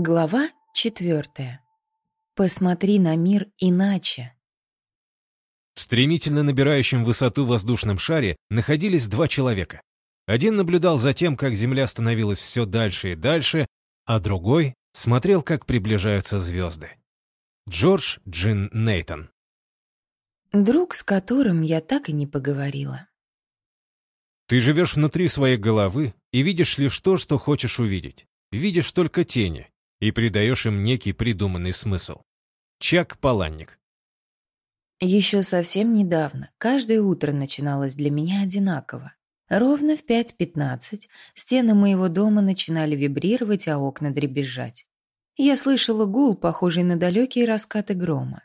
Глава четвертая. Посмотри на мир иначе. В стремительно набирающем высоту воздушном шаре находились два человека. Один наблюдал за тем, как Земля становилась все дальше и дальше, а другой смотрел, как приближаются звезды. Джордж Джин Нейтон. Друг, с которым я так и не поговорила. Ты живешь внутри своей головы и видишь лишь то, что хочешь увидеть. Видишь только тени, и придаешь им некий придуманный смысл. Чак Паланник. Еще совсем недавно каждое утро начиналось для меня одинаково. Ровно в 5.15 стены моего дома начинали вибрировать, а окна дребезжать. Я слышала гул, похожий на далекие раскаты грома.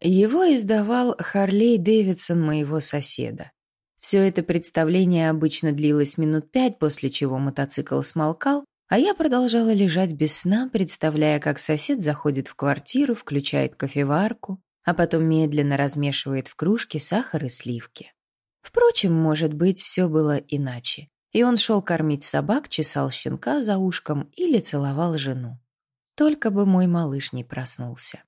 Его издавал Харлей Дэвидсон моего соседа. Все это представление обычно длилось минут пять, после чего мотоцикл смолкал, а я продолжала лежать без сна, представляя, как сосед заходит в квартиру, включает кофеварку, а потом медленно размешивает в кружке сахар и сливки. Впрочем, может быть, все было иначе. И он шел кормить собак, чесал щенка за ушком или целовал жену. Только бы мой малыш не проснулся.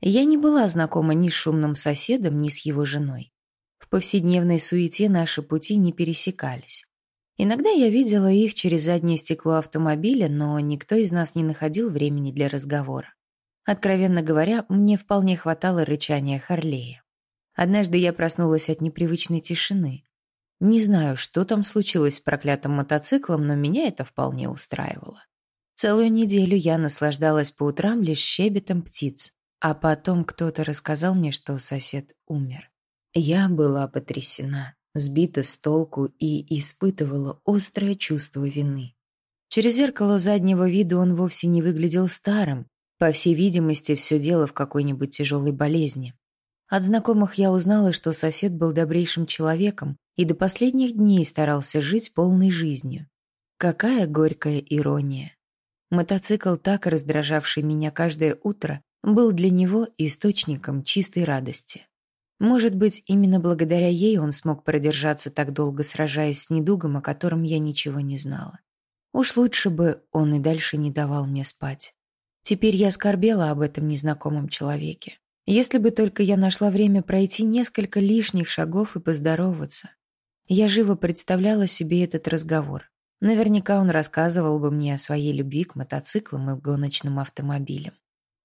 Я не была знакома ни с шумным соседом, ни с его женой. В повседневной суете наши пути не пересекались. Иногда я видела их через заднее стекло автомобиля, но никто из нас не находил времени для разговора. Откровенно говоря, мне вполне хватало рычания Харлея. Однажды я проснулась от непривычной тишины. Не знаю, что там случилось с проклятым мотоциклом, но меня это вполне устраивало. Целую неделю я наслаждалась по утрам лишь щебетом птиц, а потом кто-то рассказал мне, что сосед умер. Я была потрясена сбита с толку и испытывала острое чувство вины. Через зеркало заднего вида он вовсе не выглядел старым, по всей видимости, все дело в какой-нибудь тяжелой болезни. От знакомых я узнала, что сосед был добрейшим человеком и до последних дней старался жить полной жизнью. Какая горькая ирония. Мотоцикл, так раздражавший меня каждое утро, был для него источником чистой радости. Может быть, именно благодаря ей он смог продержаться так долго, сражаясь с недугом, о котором я ничего не знала. Уж лучше бы он и дальше не давал мне спать. Теперь я скорбела об этом незнакомом человеке. Если бы только я нашла время пройти несколько лишних шагов и поздороваться. Я живо представляла себе этот разговор. Наверняка он рассказывал бы мне о своей любви к мотоциклам и гоночным автомобилям.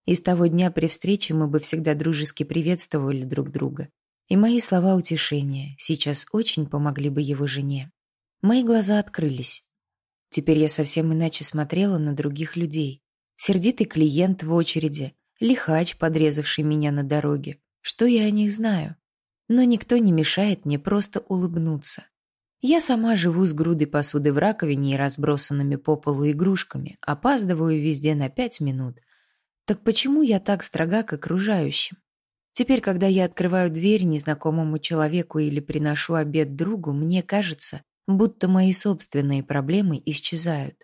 И с того дня при встрече мы бы всегда дружески приветствовали друг друга. И мои слова утешения сейчас очень помогли бы его жене. Мои глаза открылись. Теперь я совсем иначе смотрела на других людей. Сердитый клиент в очереди, лихач, подрезавший меня на дороге. Что я о них знаю? Но никто не мешает мне просто улыбнуться. Я сама живу с грудой посуды в раковине и разбросанными по полу игрушками, опаздываю везде на пять минут – так почему я так строга к окружающим? Теперь, когда я открываю дверь незнакомому человеку или приношу обед другу, мне кажется, будто мои собственные проблемы исчезают.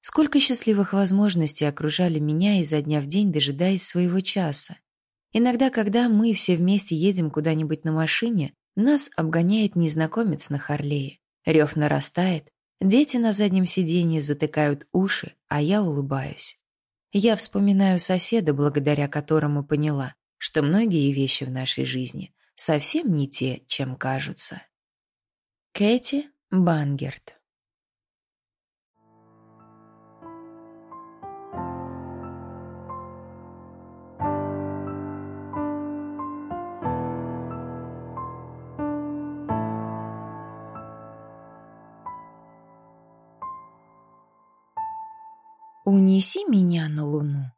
Сколько счастливых возможностей окружали меня изо дня в день, дожидаясь своего часа. Иногда, когда мы все вместе едем куда-нибудь на машине, нас обгоняет незнакомец на Харлее. Рев нарастает, дети на заднем сиденье затыкают уши, а я улыбаюсь. Я вспоминаю соседа, благодаря которому поняла, что многие вещи в нашей жизни совсем не те, чем кажутся. Кэти Бангерт Унеси меня на Луну.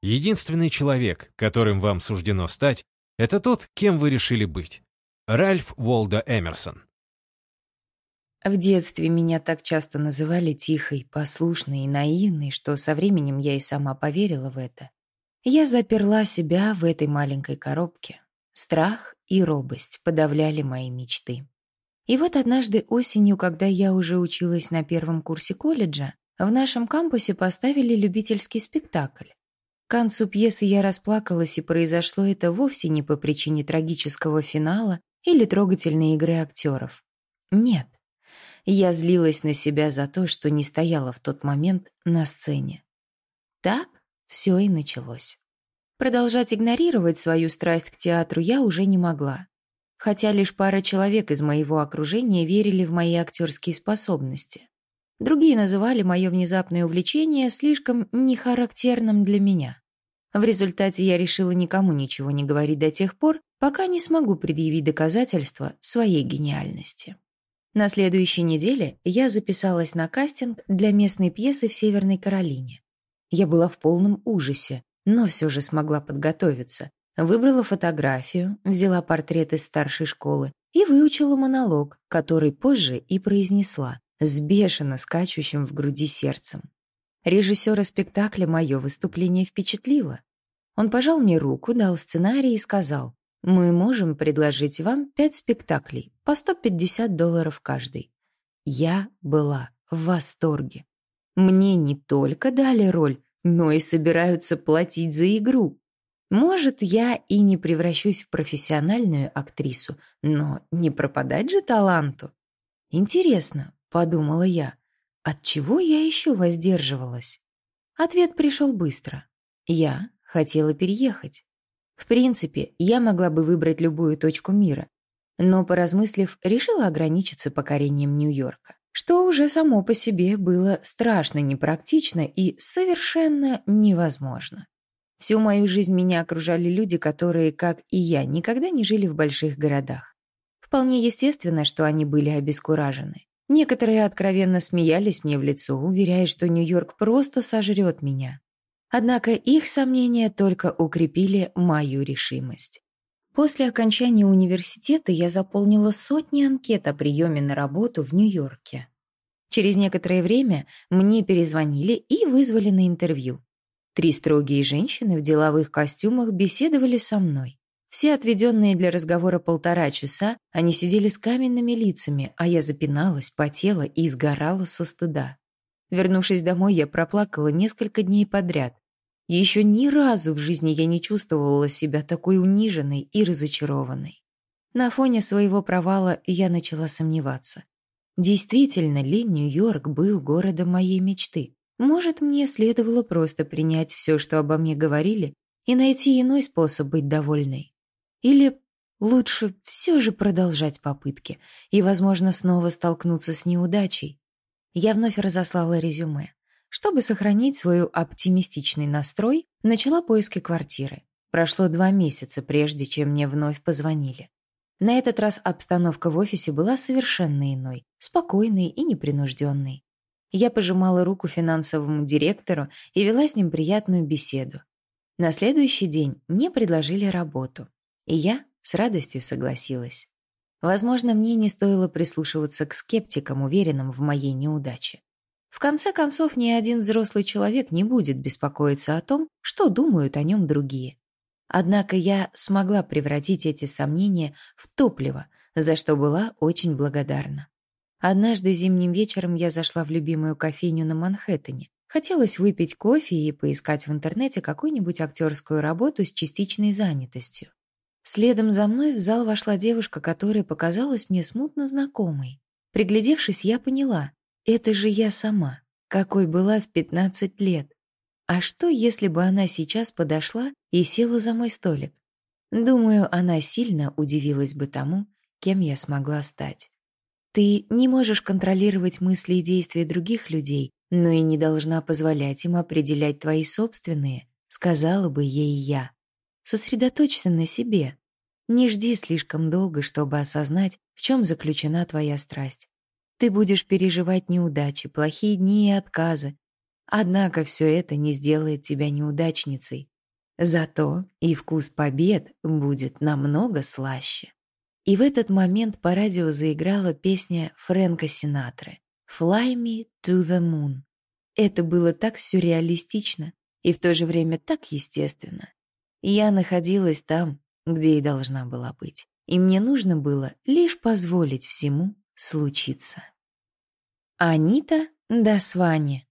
Единственный человек, которым вам суждено стать, это тот, кем вы решили быть. Ральф Волда Эмерсон. В детстве меня так часто называли тихой, послушной и наивной, что со временем я и сама поверила в это. Я заперла себя в этой маленькой коробке. Страх и робость подавляли мои мечты. И вот однажды осенью, когда я уже училась на первом курсе колледжа, в нашем кампусе поставили любительский спектакль. К концу пьесы я расплакалась, и произошло это вовсе не по причине трагического финала или трогательной игры актеров. Нет. Я злилась на себя за то, что не стояла в тот момент на сцене. Так все и началось. Продолжать игнорировать свою страсть к театру я уже не могла. Хотя лишь пара человек из моего окружения верили в мои актерские способности. Другие называли мое внезапное увлечение слишком нехарактерным для меня. В результате я решила никому ничего не говорить до тех пор, пока не смогу предъявить доказательства своей гениальности. На следующей неделе я записалась на кастинг для местной пьесы в Северной Каролине. Я была в полном ужасе, но все же смогла подготовиться. Выбрала фотографию, взяла портрет из старшей школы и выучила монолог, который позже и произнесла, с бешено скачущим в груди сердцем. Режиссера спектакля мое выступление впечатлило. Он пожал мне руку, дал сценарий и сказал, «Мы можем предложить вам пять спектаклей, по 150 долларов каждый». Я была в восторге. Мне не только дали роль, но и собираются платить за игру. Может, я и не превращусь в профессиональную актрису, но не пропадать же таланту. Интересно, подумала я, от чего я еще воздерживалась? Ответ пришел быстро. Я хотела переехать. В принципе, я могла бы выбрать любую точку мира, но, поразмыслив, решила ограничиться покорением Нью-Йорка что уже само по себе было страшно непрактично и совершенно невозможно. Всю мою жизнь меня окружали люди, которые, как и я, никогда не жили в больших городах. Вполне естественно, что они были обескуражены. Некоторые откровенно смеялись мне в лицо, уверяя, что Нью-Йорк просто сожрет меня. Однако их сомнения только укрепили мою решимость. После окончания университета я заполнила сотни анкет о приеме на работу в Нью-Йорке. Через некоторое время мне перезвонили и вызвали на интервью. Три строгие женщины в деловых костюмах беседовали со мной. Все отведенные для разговора полтора часа они сидели с каменными лицами, а я запиналась, потела и сгорала со стыда. Вернувшись домой, я проплакала несколько дней подряд, еще ни разу в жизни я не чувствовала себя такой униженной и разочарованной. На фоне своего провала я начала сомневаться. Действительно ли Нью-Йорк был городом моей мечты? Может, мне следовало просто принять все, что обо мне говорили, и найти иной способ быть довольной? Или лучше все же продолжать попытки и, возможно, снова столкнуться с неудачей? Я вновь разослала резюме. Чтобы сохранить свой оптимистичный настрой, начала поиски квартиры. Прошло два месяца, прежде чем мне вновь позвонили. На этот раз обстановка в офисе была совершенно иной, спокойной и непринужденной. Я пожимала руку финансовому директору и вела с ним приятную беседу. На следующий день мне предложили работу, и я с радостью согласилась. Возможно, мне не стоило прислушиваться к скептикам, уверенным в моей неудаче. В конце концов, ни один взрослый человек не будет беспокоиться о том, что думают о нем другие. Однако я смогла превратить эти сомнения в топливо, за что была очень благодарна. Однажды зимним вечером я зашла в любимую кофейню на Манхэттене. Хотелось выпить кофе и поискать в интернете какую-нибудь актерскую работу с частичной занятостью. Следом за мной в зал вошла девушка, которая показалась мне смутно знакомой. Приглядевшись, я поняла, это же я сама, какой была в 15 лет. А что, если бы она сейчас подошла и села за мой столик? Думаю, она сильно удивилась бы тому, кем я смогла стать. Ты не можешь контролировать мысли и действия других людей, но и не должна позволять им определять твои собственные, сказала бы ей я. Сосредоточься на себе. Не жди слишком долго, чтобы осознать, в чем заключена твоя страсть. Ты будешь переживать неудачи, плохие дни и отказы. Однако все это не сделает тебя неудачницей. Зато и вкус побед будет намного слаще. И в этот момент по радио заиграла песня Фрэнка Синатры «Fly me to the moon». Это было так сюрреалистично и в то же время так естественно. Я находилась там, где и должна была быть, и мне нужно было лишь позволить всему случится. Анита Дасвани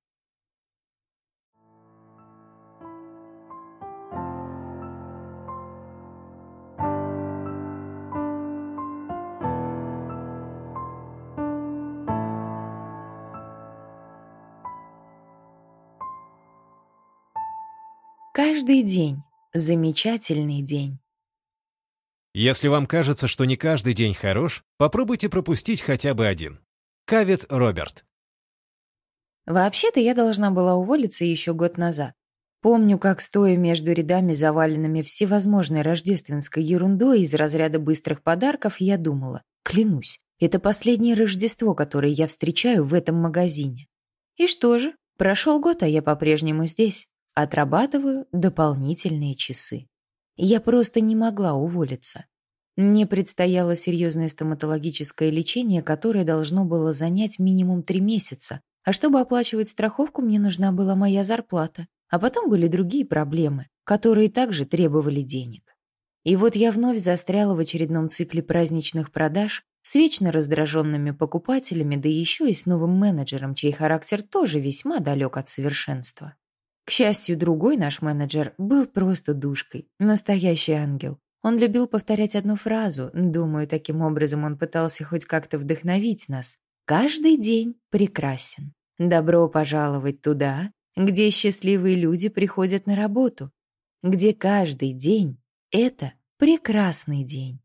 Каждый день — замечательный день. Если вам кажется, что не каждый день хорош, попробуйте пропустить хотя бы один. Кавит Роберт. Вообще-то я должна была уволиться еще год назад. Помню, как, стоя между рядами, заваленными всевозможной рождественской ерундой из разряда быстрых подарков, я думала, клянусь, это последнее Рождество, которое я встречаю в этом магазине. И что же? Прошел год, а я по-прежнему здесь. Отрабатываю дополнительные часы. Я просто не могла уволиться. Мне предстояло серьезное стоматологическое лечение, которое должно было занять минимум три месяца, а чтобы оплачивать страховку, мне нужна была моя зарплата. А потом были другие проблемы, которые также требовали денег. И вот я вновь застряла в очередном цикле праздничных продаж с вечно раздраженными покупателями, да еще и с новым менеджером, чей характер тоже весьма далек от совершенства. К счастью, другой наш менеджер был просто душкой, настоящий ангел. Он любил повторять одну фразу, думаю, таким образом он пытался хоть как-то вдохновить нас. «Каждый день прекрасен. Добро пожаловать туда, где счастливые люди приходят на работу, где каждый день — это прекрасный день.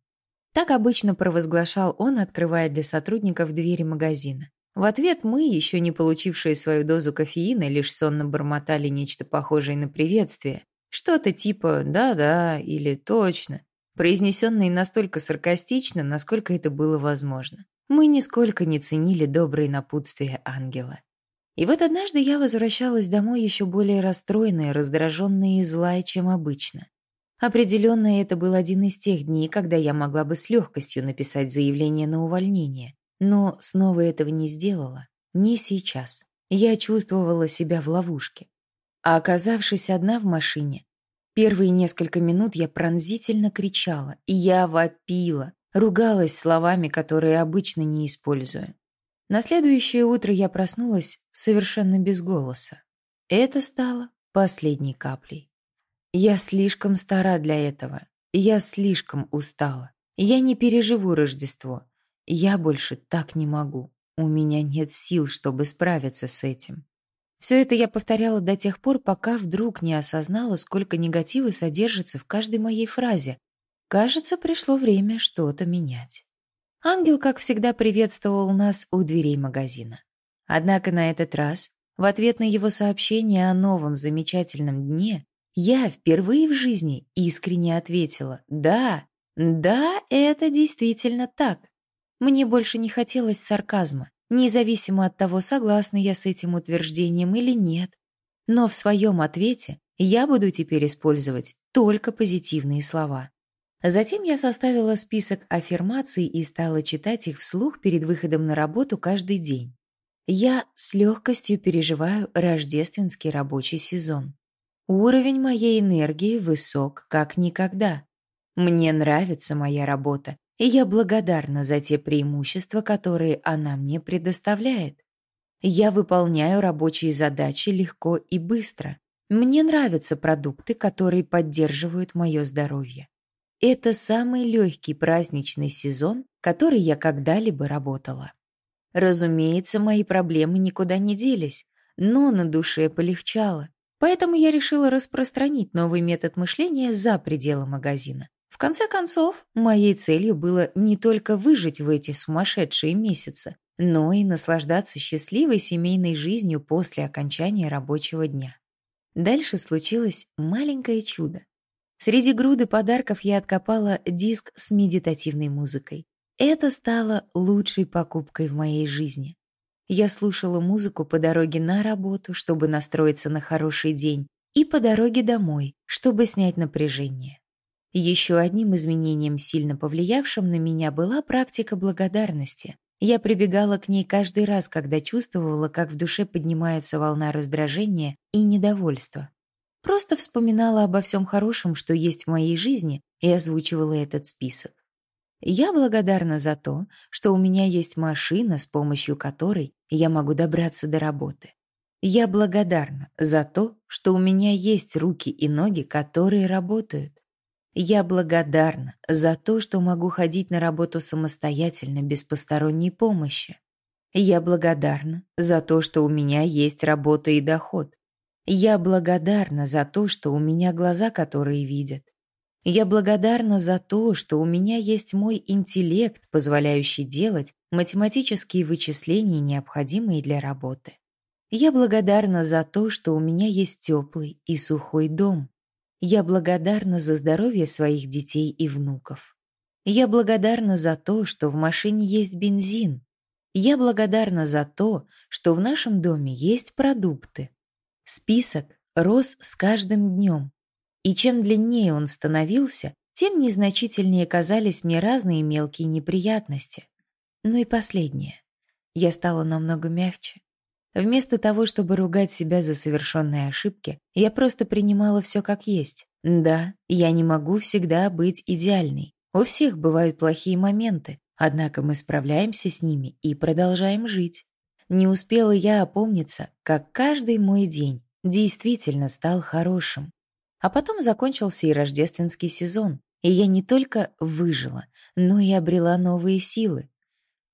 Так обычно провозглашал он, открывая для сотрудников двери магазина. В ответ мы, еще не получившие свою дозу кофеина, лишь сонно бормотали нечто похожее на приветствие. Что-то типа «да-да» или «точно», произнесенное настолько саркастично, насколько это было возможно. Мы нисколько не ценили добрые напутствия ангела. И вот однажды я возвращалась домой еще более расстроенная, раздраженная и злая, чем обычно. Определенно, это был один из тех дней, когда я могла бы с легкостью написать заявление на увольнение. Но снова этого не сделала. Не сейчас. Я чувствовала себя в ловушке. А оказавшись одна в машине, первые несколько минут я пронзительно кричала, и я вопила, ругалась словами, которые обычно не использую. На следующее утро я проснулась совершенно без голоса. Это стало последней каплей. Я слишком стара для этого. Я слишком устала. Я не переживу Рождество. Я больше так не могу. У меня нет сил, чтобы справиться с этим. Все это я повторяла до тех пор, пока вдруг не осознала, сколько негатива содержится в каждой моей фразе. Кажется, пришло время что-то менять. Ангел, как всегда, приветствовал нас у дверей магазина. Однако на этот раз, в ответ на его сообщение о новом замечательном дне, я впервые в жизни искренне ответила «Да, да, это действительно так». Мне больше не хотелось сарказма, независимо от того, согласна я с этим утверждением или нет. Но в своем ответе я буду теперь использовать только позитивные слова. Затем я составила список аффирмаций и стала читать их вслух перед выходом на работу каждый день. Я с легкостью переживаю рождественский рабочий сезон. Уровень моей энергии высок, как никогда. Мне нравится моя работа, и я благодарна за те преимущества, которые она мне предоставляет. Я выполняю рабочие задачи легко и быстро. Мне нравятся продукты, которые поддерживают мое здоровье. Это самый легкий праздничный сезон, который я когда-либо работала. Разумеется, мои проблемы никуда не делись, но на душе полегчало. Поэтому я решила распространить новый метод мышления за пределы магазина. Конце концов, моей целью было не только выжить в эти сумасшедшие месяцы, но и наслаждаться счастливой семейной жизнью после окончания рабочего дня. Дальше случилось маленькое чудо. Среди груды подарков я откопала диск с медитативной музыкой. Это стало лучшей покупкой в моей жизни. Я слушала музыку по дороге на работу, чтобы настроиться на хороший день, и по дороге домой, чтобы снять напряжение. Еще одним изменением, сильно повлиявшим на меня, была практика благодарности. Я прибегала к ней каждый раз, когда чувствовала, как в душе поднимается волна раздражения и недовольства. Просто вспоминала обо всем хорошем, что есть в моей жизни, и озвучивала этот список. Я благодарна за то, что у меня есть машина, с помощью которой я могу добраться до работы. Я благодарна за то, что у меня есть руки и ноги, которые работают. Я благодарна за то, что могу ходить на работу самостоятельно, без посторонней помощи. Я благодарна за то, что у меня есть работа и доход. Я благодарна за то, что у меня глаза, которые видят. Я благодарна за то, что у меня есть мой интеллект, позволяющий делать математические вычисления, необходимые для работы. Я благодарна за то, что у меня есть теплый и сухой дом. Я благодарна за здоровье своих детей и внуков. Я благодарна за то, что в машине есть бензин. Я благодарна за то, что в нашем доме есть продукты. Список рос с каждым днем. И чем длиннее он становился, тем незначительнее казались мне разные мелкие неприятности. Ну и последнее. Я стала намного мягче. Вместо того, чтобы ругать себя за совершенные ошибки, я просто принимала все как есть. Да, я не могу всегда быть идеальной. У всех бывают плохие моменты, однако мы справляемся с ними и продолжаем жить. Не успела я опомниться, как каждый мой день действительно стал хорошим. А потом закончился и рождественский сезон, и я не только выжила, но и обрела новые силы.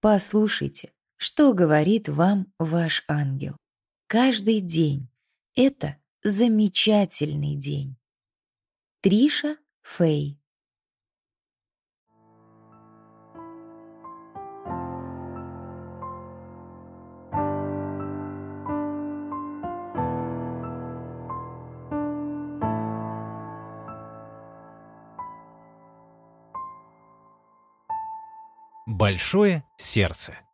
Послушайте, что говорит вам ваш ангел. Каждый день — это замечательный день. Триша Фэй Большое сердце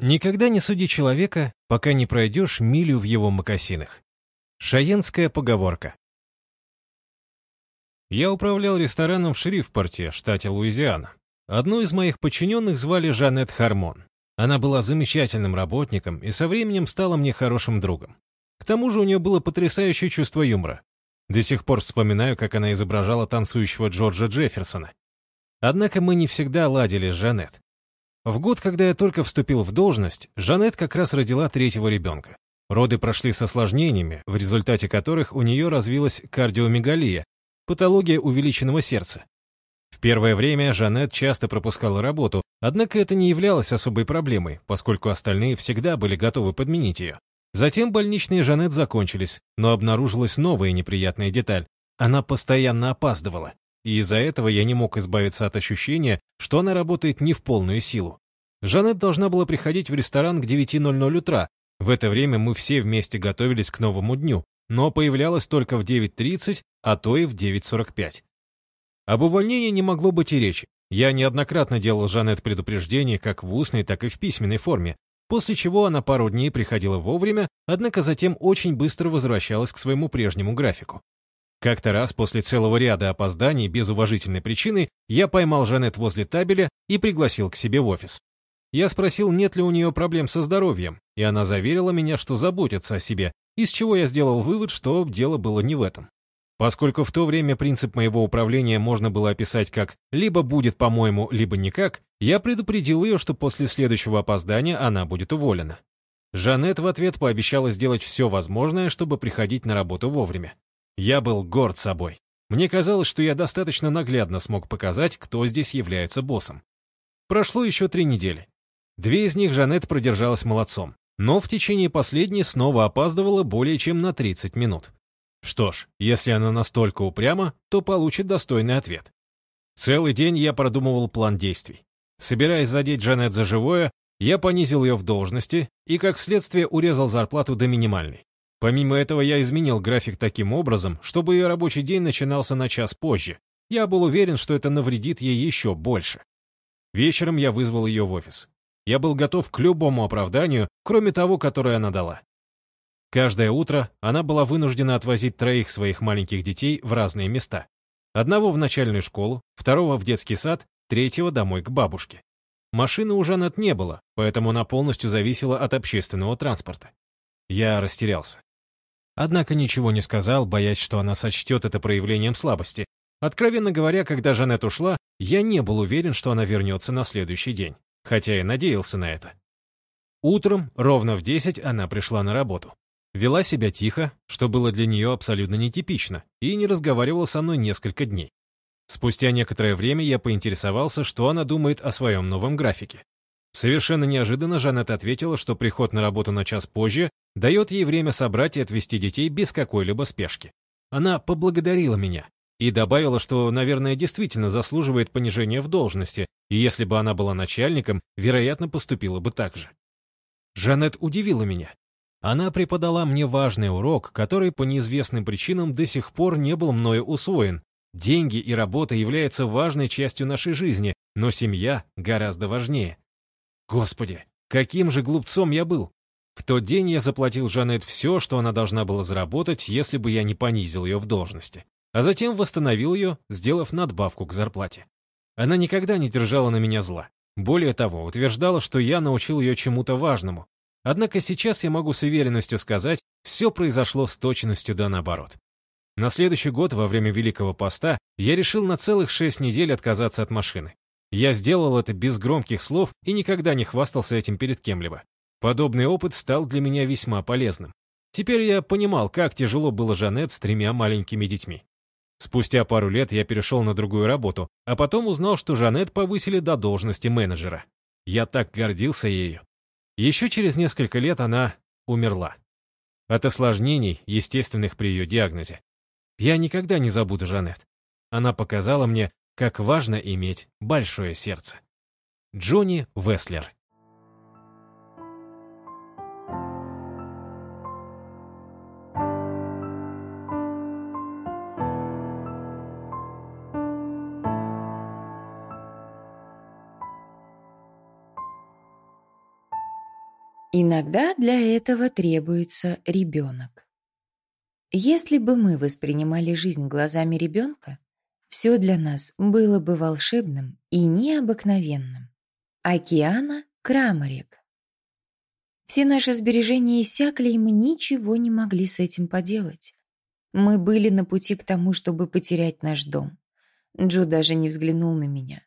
Никогда не суди человека, пока не пройдешь милю в его мокасинах. Шаенская поговорка. Я управлял рестораном в Шрифпорте, штате Луизиана. Одну из моих подчиненных звали Жанет Хармон. Она была замечательным работником и со временем стала мне хорошим другом. К тому же у нее было потрясающее чувство юмора. До сих пор вспоминаю, как она изображала танцующего Джорджа Джефферсона. Однако мы не всегда ладили с Жанет. В год, когда я только вступил в должность, Жанет как раз родила третьего ребенка. Роды прошли с осложнениями, в результате которых у нее развилась кардиомегалия, патология увеличенного сердца. В первое время Жанет часто пропускала работу, однако это не являлось особой проблемой, поскольку остальные всегда были готовы подменить ее. Затем больничные Жанет закончились, но обнаружилась новая неприятная деталь. Она постоянно опаздывала и из-за этого я не мог избавиться от ощущения, что она работает не в полную силу. Жанет должна была приходить в ресторан к 9.00 утра. В это время мы все вместе готовились к новому дню, но появлялась только в 9.30, а то и в 9.45. Об увольнении не могло быть и речи. Я неоднократно делал Жанет предупреждение как в устной, так и в письменной форме, после чего она пару дней приходила вовремя, однако затем очень быстро возвращалась к своему прежнему графику. Как-то раз после целого ряда опозданий без уважительной причины я поймал Жанет возле табеля и пригласил к себе в офис. Я спросил, нет ли у нее проблем со здоровьем, и она заверила меня, что заботится о себе, из чего я сделал вывод, что дело было не в этом. Поскольку в то время принцип моего управления можно было описать как «либо будет по-моему, либо никак», я предупредил ее, что после следующего опоздания она будет уволена. Жанет в ответ пообещала сделать все возможное, чтобы приходить на работу вовремя. Я был горд собой. Мне казалось, что я достаточно наглядно смог показать, кто здесь является боссом. Прошло еще три недели. Две из них Жанет продержалась молодцом, но в течение последней снова опаздывала более чем на 30 минут. Что ж, если она настолько упряма, то получит достойный ответ. Целый день я продумывал план действий. Собираясь задеть Жанет за живое, я понизил ее в должности и, как следствие, урезал зарплату до минимальной. Помимо этого, я изменил график таким образом, чтобы ее рабочий день начинался на час позже. Я был уверен, что это навредит ей еще больше. Вечером я вызвал ее в офис. Я был готов к любому оправданию, кроме того, которое она дала. Каждое утро она была вынуждена отвозить троих своих маленьких детей в разные места. Одного в начальную школу, второго в детский сад, третьего домой к бабушке. Машины у Жанет не было, поэтому она полностью зависела от общественного транспорта. Я растерялся. Однако ничего не сказал, боясь, что она сочтет это проявлением слабости. Откровенно говоря, когда Жанет ушла, я не был уверен, что она вернется на следующий день, хотя и надеялся на это. Утром, ровно в 10, она пришла на работу. Вела себя тихо, что было для нее абсолютно нетипично, и не разговаривала со мной несколько дней. Спустя некоторое время я поинтересовался, что она думает о своем новом графике. Совершенно неожиданно Жанет ответила, что приход на работу на час позже Дает ей время собрать и отвезти детей без какой-либо спешки. Она поблагодарила меня и добавила, что, наверное, действительно заслуживает понижения в должности, и если бы она была начальником, вероятно, поступила бы так же. Жанет удивила меня. Она преподала мне важный урок, который по неизвестным причинам до сих пор не был мною усвоен. Деньги и работа являются важной частью нашей жизни, но семья гораздо важнее. Господи, каким же глупцом я был! В тот день я заплатил Жанет все, что она должна была заработать, если бы я не понизил ее в должности. А затем восстановил ее, сделав надбавку к зарплате. Она никогда не держала на меня зла. Более того, утверждала, что я научил ее чему-то важному. Однако сейчас я могу с уверенностью сказать, все произошло с точностью да наоборот. На следующий год, во время Великого Поста, я решил на целых шесть недель отказаться от машины. Я сделал это без громких слов и никогда не хвастался этим перед кем-либо. Подобный опыт стал для меня весьма полезным. Теперь я понимал, как тяжело было Жанет с тремя маленькими детьми. Спустя пару лет я перешел на другую работу, а потом узнал, что Жанет повысили до должности менеджера. Я так гордился ею. Еще через несколько лет она умерла. От осложнений, естественных при ее диагнозе. Я никогда не забуду Жанет. Она показала мне, как важно иметь большое сердце. Джонни Веслер Иногда для этого требуется ребенок. Если бы мы воспринимали жизнь глазами ребенка, все для нас было бы волшебным и необыкновенным. Океана Крамарек. Все наши сбережения иссякли, и мы ничего не могли с этим поделать. Мы были на пути к тому, чтобы потерять наш дом. Джо даже не взглянул на меня.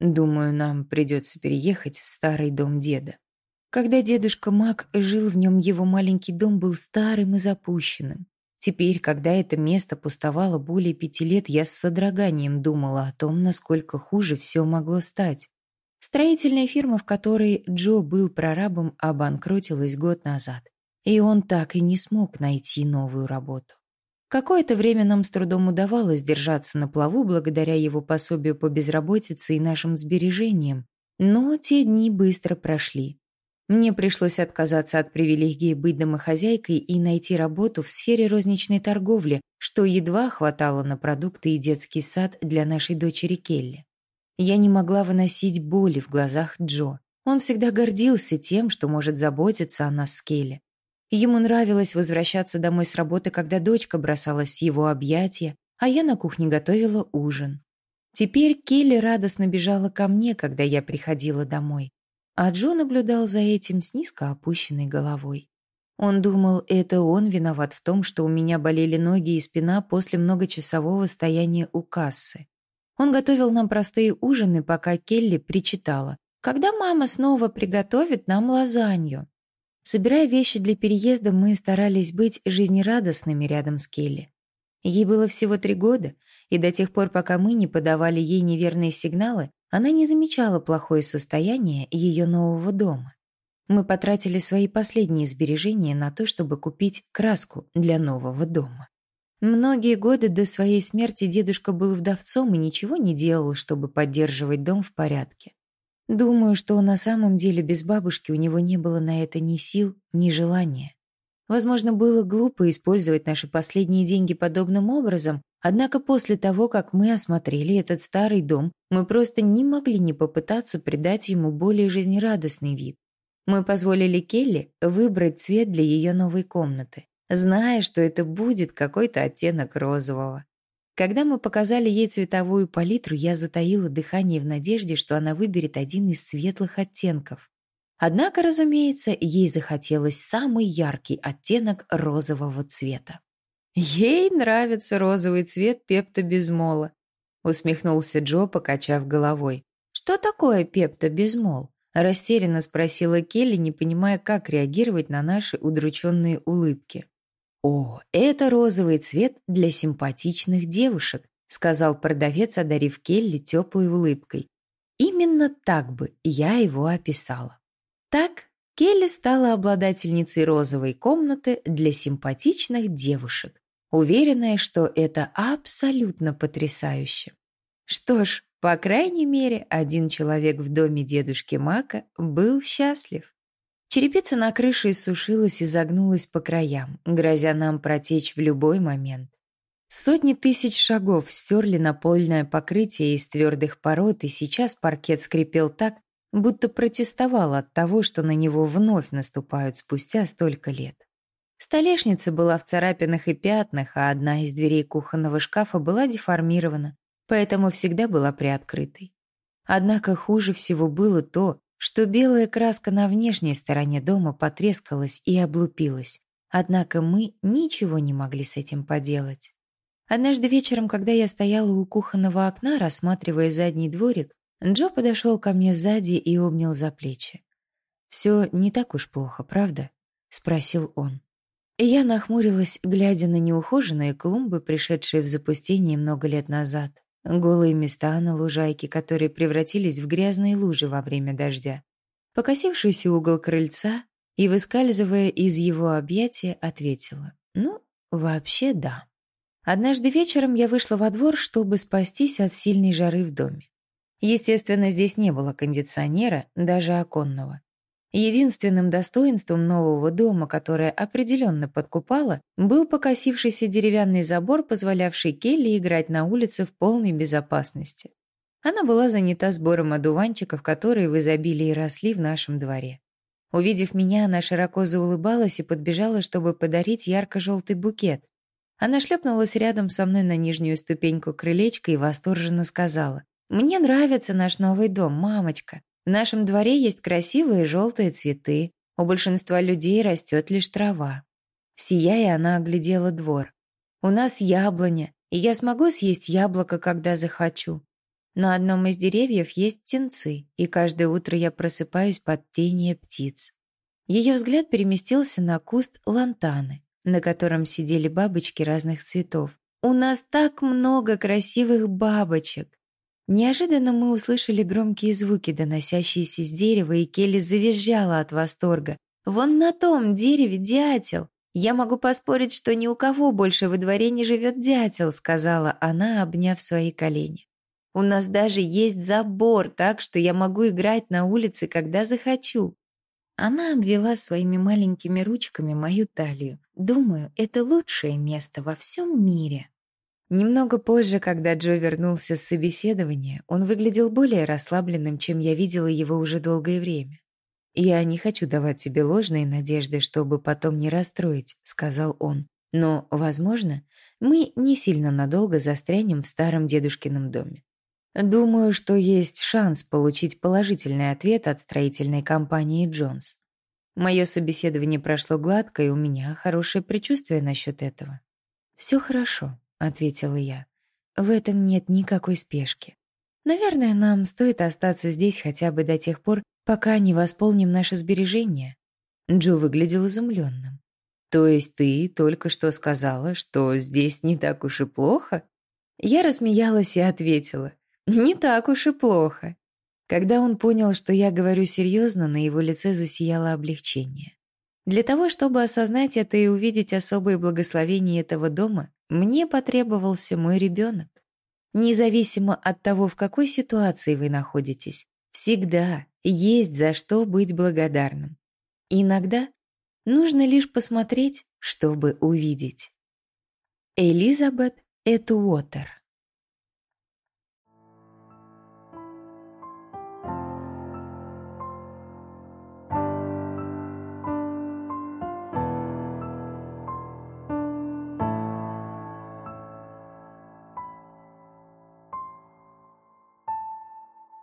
Думаю, нам придется переехать в старый дом деда. Когда дедушка Мак жил в нем, его маленький дом был старым и запущенным. Теперь, когда это место пустовало более пяти лет, я с содроганием думала о том, насколько хуже все могло стать. Строительная фирма, в которой Джо был прорабом, обанкротилась год назад, и он так и не смог найти новую работу. Какое-то время нам с трудом удавалось держаться на плаву благодаря его пособию по безработице и нашим сбережениям, но те дни быстро прошли. Мне пришлось отказаться от привилегии быть домохозяйкой и найти работу в сфере розничной торговли, что едва хватало на продукты и детский сад для нашей дочери Келли. Я не могла выносить боли в глазах Джо. Он всегда гордился тем, что может заботиться о нас с Келли. Ему нравилось возвращаться домой с работы, когда дочка бросалась в его объятия, а я на кухне готовила ужин. Теперь Келли радостно бежала ко мне, когда я приходила домой. А Джо наблюдал за этим с низко опущенной головой. Он думал, это он виноват в том, что у меня болели ноги и спина после многочасового стояния у кассы. Он готовил нам простые ужины, пока Келли причитала. «Когда мама снова приготовит нам лазанью?» Собирая вещи для переезда, мы старались быть жизнерадостными рядом с Келли. Ей было всего три года, и до тех пор, пока мы не подавали ей неверные сигналы, она не замечала плохое состояние ее нового дома. Мы потратили свои последние сбережения на то, чтобы купить краску для нового дома. Многие годы до своей смерти дедушка был вдовцом и ничего не делал, чтобы поддерживать дом в порядке. Думаю, что на самом деле без бабушки у него не было на это ни сил, ни желания. Возможно, было глупо использовать наши последние деньги подобным образом, Однако после того, как мы осмотрели этот старый дом, мы просто не могли не попытаться придать ему более жизнерадостный вид. Мы позволили Келли выбрать цвет для ее новой комнаты, зная, что это будет какой-то оттенок розового. Когда мы показали ей цветовую палитру, я затаила дыхание в надежде, что она выберет один из светлых оттенков. Однако, разумеется, ей захотелось самый яркий оттенок розового цвета. «Ей нравится розовый цвет пептобизмола», — усмехнулся Джо, покачав головой. «Что такое пептобизмол?» — растерянно спросила Келли, не понимая, как реагировать на наши удрученные улыбки. «О, это розовый цвет для симпатичных девушек», — сказал продавец, одарив Келли теплой улыбкой. «Именно так бы я его описала». «Так Келли стала обладательницей розовой комнаты для симпатичных девушек, уверенная, что это абсолютно потрясающе. Что ж, по крайней мере, один человек в доме дедушки Мака был счастлив. Черепица на крыше иссушилась и загнулась по краям, грозя нам протечь в любой момент. Сотни тысяч шагов стерли напольное покрытие из твердых пород, и сейчас паркет скрипел так, будто протестовал от того, что на него вновь наступают спустя столько лет. Столешница была в царапинах и пятнах, а одна из дверей кухонного шкафа была деформирована, поэтому всегда была приоткрытой. Однако хуже всего было то, что белая краска на внешней стороне дома потрескалась и облупилась, однако мы ничего не могли с этим поделать. Однажды вечером, когда я стояла у кухонного окна, рассматривая задний дворик, Джо подошел ко мне сзади и обнял за плечи. «Все не так уж плохо, правда?» — спросил он. Я нахмурилась, глядя на неухоженные клумбы, пришедшие в запустение много лет назад, голые места на лужайке, которые превратились в грязные лужи во время дождя, покосившийся угол крыльца и, выскальзывая из его объятия, ответила «Ну, вообще да». Однажды вечером я вышла во двор, чтобы спастись от сильной жары в доме. Естественно, здесь не было кондиционера, даже оконного. Единственным достоинством нового дома, которое определенно подкупало, был покосившийся деревянный забор, позволявший Келли играть на улице в полной безопасности. Она была занята сбором одуванчиков, которые в изобилии росли в нашем дворе. Увидев меня, она широко заулыбалась и подбежала, чтобы подарить ярко-желтый букет. Она шлепнулась рядом со мной на нижнюю ступеньку крылечка и восторженно сказала. «Мне нравится наш новый дом, мамочка. В нашем дворе есть красивые желтые цветы. У большинства людей растет лишь трава». Сияя, она оглядела двор. «У нас яблоня, и я смогу съесть яблоко, когда захочу. На одном из деревьев есть птенцы, и каждое утро я просыпаюсь под пение птиц». Ее взгляд переместился на куст лантаны, на котором сидели бабочки разных цветов. «У нас так много красивых бабочек!» Неожиданно мы услышали громкие звуки, доносящиеся с дерева, и Келли завизжала от восторга. «Вон на том дереве дятел! Я могу поспорить, что ни у кого больше во дворе не живет дятел», сказала она, обняв свои колени. «У нас даже есть забор, так что я могу играть на улице, когда захочу». Она обвела своими маленькими ручками мою талию. «Думаю, это лучшее место во всем мире». Немного позже, когда Джо вернулся с собеседования, он выглядел более расслабленным, чем я видела его уже долгое время. «Я не хочу давать тебе ложные надежды, чтобы потом не расстроить», — сказал он. «Но, возможно, мы не сильно надолго застрянем в старом дедушкином доме. Думаю, что есть шанс получить положительный ответ от строительной компании «Джонс». Мое собеседование прошло гладко, и у меня хорошее предчувствие насчет этого. Все хорошо. — ответила я. «В этом нет никакой спешки. Наверное, нам стоит остаться здесь хотя бы до тех пор, пока не восполним наши сбережения». Джо выглядел изумленным. «То есть ты только что сказала, что здесь не так уж и плохо?» Я рассмеялась и ответила. «Не так уж и плохо». Когда он понял, что я говорю серьезно, на его лице засияло облегчение. Для того, чтобы осознать это и увидеть особые благословения этого дома, мне потребовался мой ребенок. Независимо от того, в какой ситуации вы находитесь, всегда есть за что быть благодарным. Иногда нужно лишь посмотреть, чтобы увидеть. Элизабет Этуотер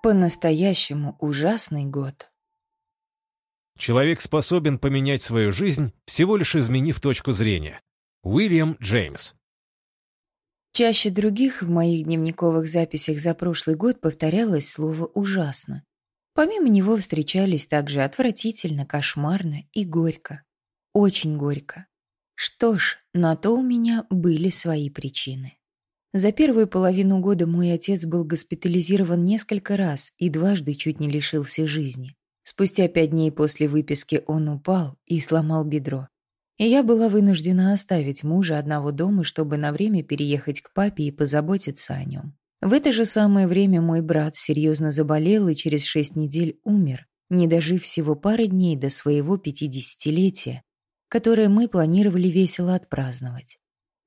По-настоящему ужасный год. Человек способен поменять свою жизнь, всего лишь изменив точку зрения. Уильям Джеймс. Чаще других в моих дневниковых записях за прошлый год повторялось слово «ужасно». Помимо него встречались также отвратительно, кошмарно и горько. Очень горько. Что ж, на то у меня были свои причины. За первую половину года мой отец был госпитализирован несколько раз и дважды чуть не лишился жизни. Спустя пять дней после выписки он упал и сломал бедро. И я была вынуждена оставить мужа одного дома, чтобы на время переехать к папе и позаботиться о нем. В это же самое время мой брат серьезно заболел и через шесть недель умер, не дожив всего пары дней до своего пятидесятилетия, которое мы планировали весело отпраздновать.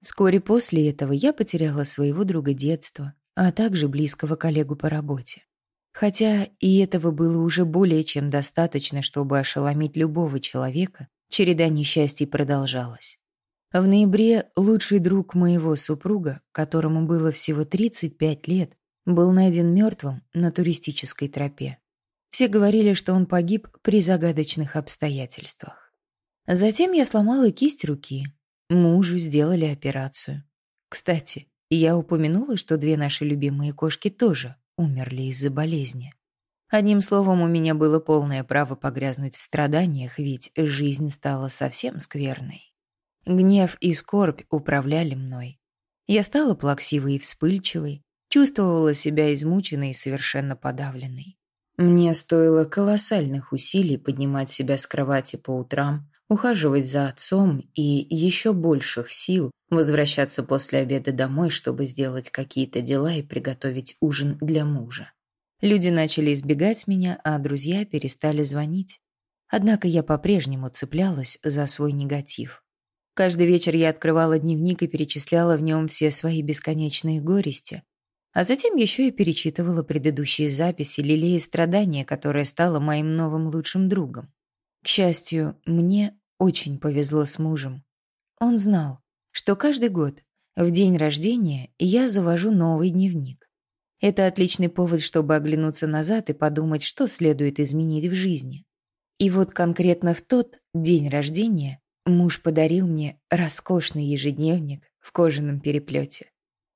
Вскоре после этого я потеряла своего друга детства, а также близкого коллегу по работе. Хотя и этого было уже более чем достаточно, чтобы ошеломить любого человека, череда несчастий продолжалась. В ноябре лучший друг моего супруга, которому было всего 35 лет, был найден мертвым на туристической тропе. Все говорили, что он погиб при загадочных обстоятельствах. Затем я сломала кисть руки, Мужу сделали операцию. Кстати, я упомянула, что две наши любимые кошки тоже умерли из-за болезни. Одним словом, у меня было полное право погрязнуть в страданиях, ведь жизнь стала совсем скверной. Гнев и скорбь управляли мной. Я стала плаксивой и вспыльчивой, чувствовала себя измученной и совершенно подавленной. Мне стоило колоссальных усилий поднимать себя с кровати по утрам, ухаживать за отцом и еще больших сил возвращаться после обеда домой, чтобы сделать какие-то дела и приготовить ужин для мужа. Люди начали избегать меня, а друзья перестали звонить. Однако я по-прежнему цеплялась за свой негатив. Каждый вечер я открывала дневник и перечисляла в нем все свои бесконечные горести, а затем еще и перечитывала предыдущие записи, лелея страдания, которое стало моим новым лучшим другом. К счастью, мне очень повезло с мужем. Он знал, что каждый год, в день рождения, я завожу новый дневник. Это отличный повод, чтобы оглянуться назад и подумать, что следует изменить в жизни. И вот конкретно в тот день рождения муж подарил мне роскошный ежедневник в кожаном переплете.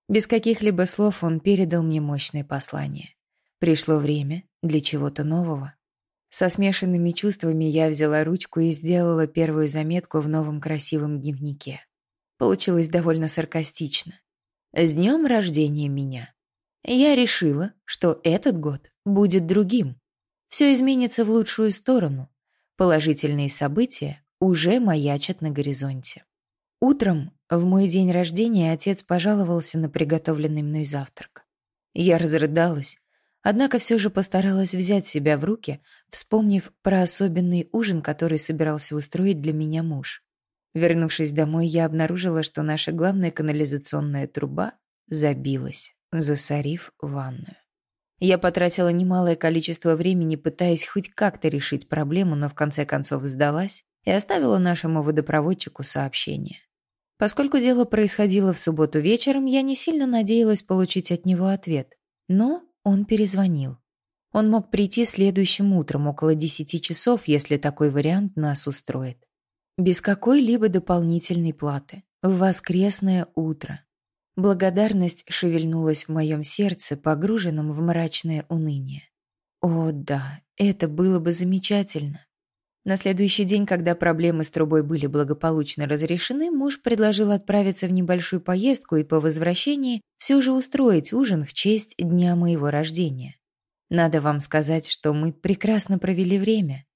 Без каких-либо слов он передал мне мощное послание. Пришло время для чего-то нового. Со смешанными чувствами я взяла ручку и сделала первую заметку в новом красивом дневнике. Получилось довольно саркастично. «С днем рождения меня!» Я решила, что этот год будет другим. Все изменится в лучшую сторону. Положительные события уже маячат на горизонте. Утром, в мой день рождения, отец пожаловался на приготовленный мной завтрак. Я разрыдалась, Однако все же постаралась взять себя в руки, вспомнив про особенный ужин, который собирался устроить для меня муж. Вернувшись домой, я обнаружила, что наша главная канализационная труба забилась, засорив ванную. Я потратила немалое количество времени, пытаясь хоть как-то решить проблему, но в конце концов сдалась и оставила нашему водопроводчику сообщение. Поскольку дело происходило в субботу вечером, я не сильно надеялась получить от него ответ. Но он перезвонил. Он мог прийти следующим утром около десяти часов, если такой вариант нас устроит. Без какой-либо дополнительной платы. В воскресное утро. Благодарность шевельнулась в моем сердце, погруженном в мрачное уныние. О, да, это было бы замечательно. На следующий день, когда проблемы с трубой были благополучно разрешены, муж предложил отправиться в небольшую поездку и по возвращении все же устроить ужин в честь дня моего рождения. Надо вам сказать, что мы прекрасно провели время.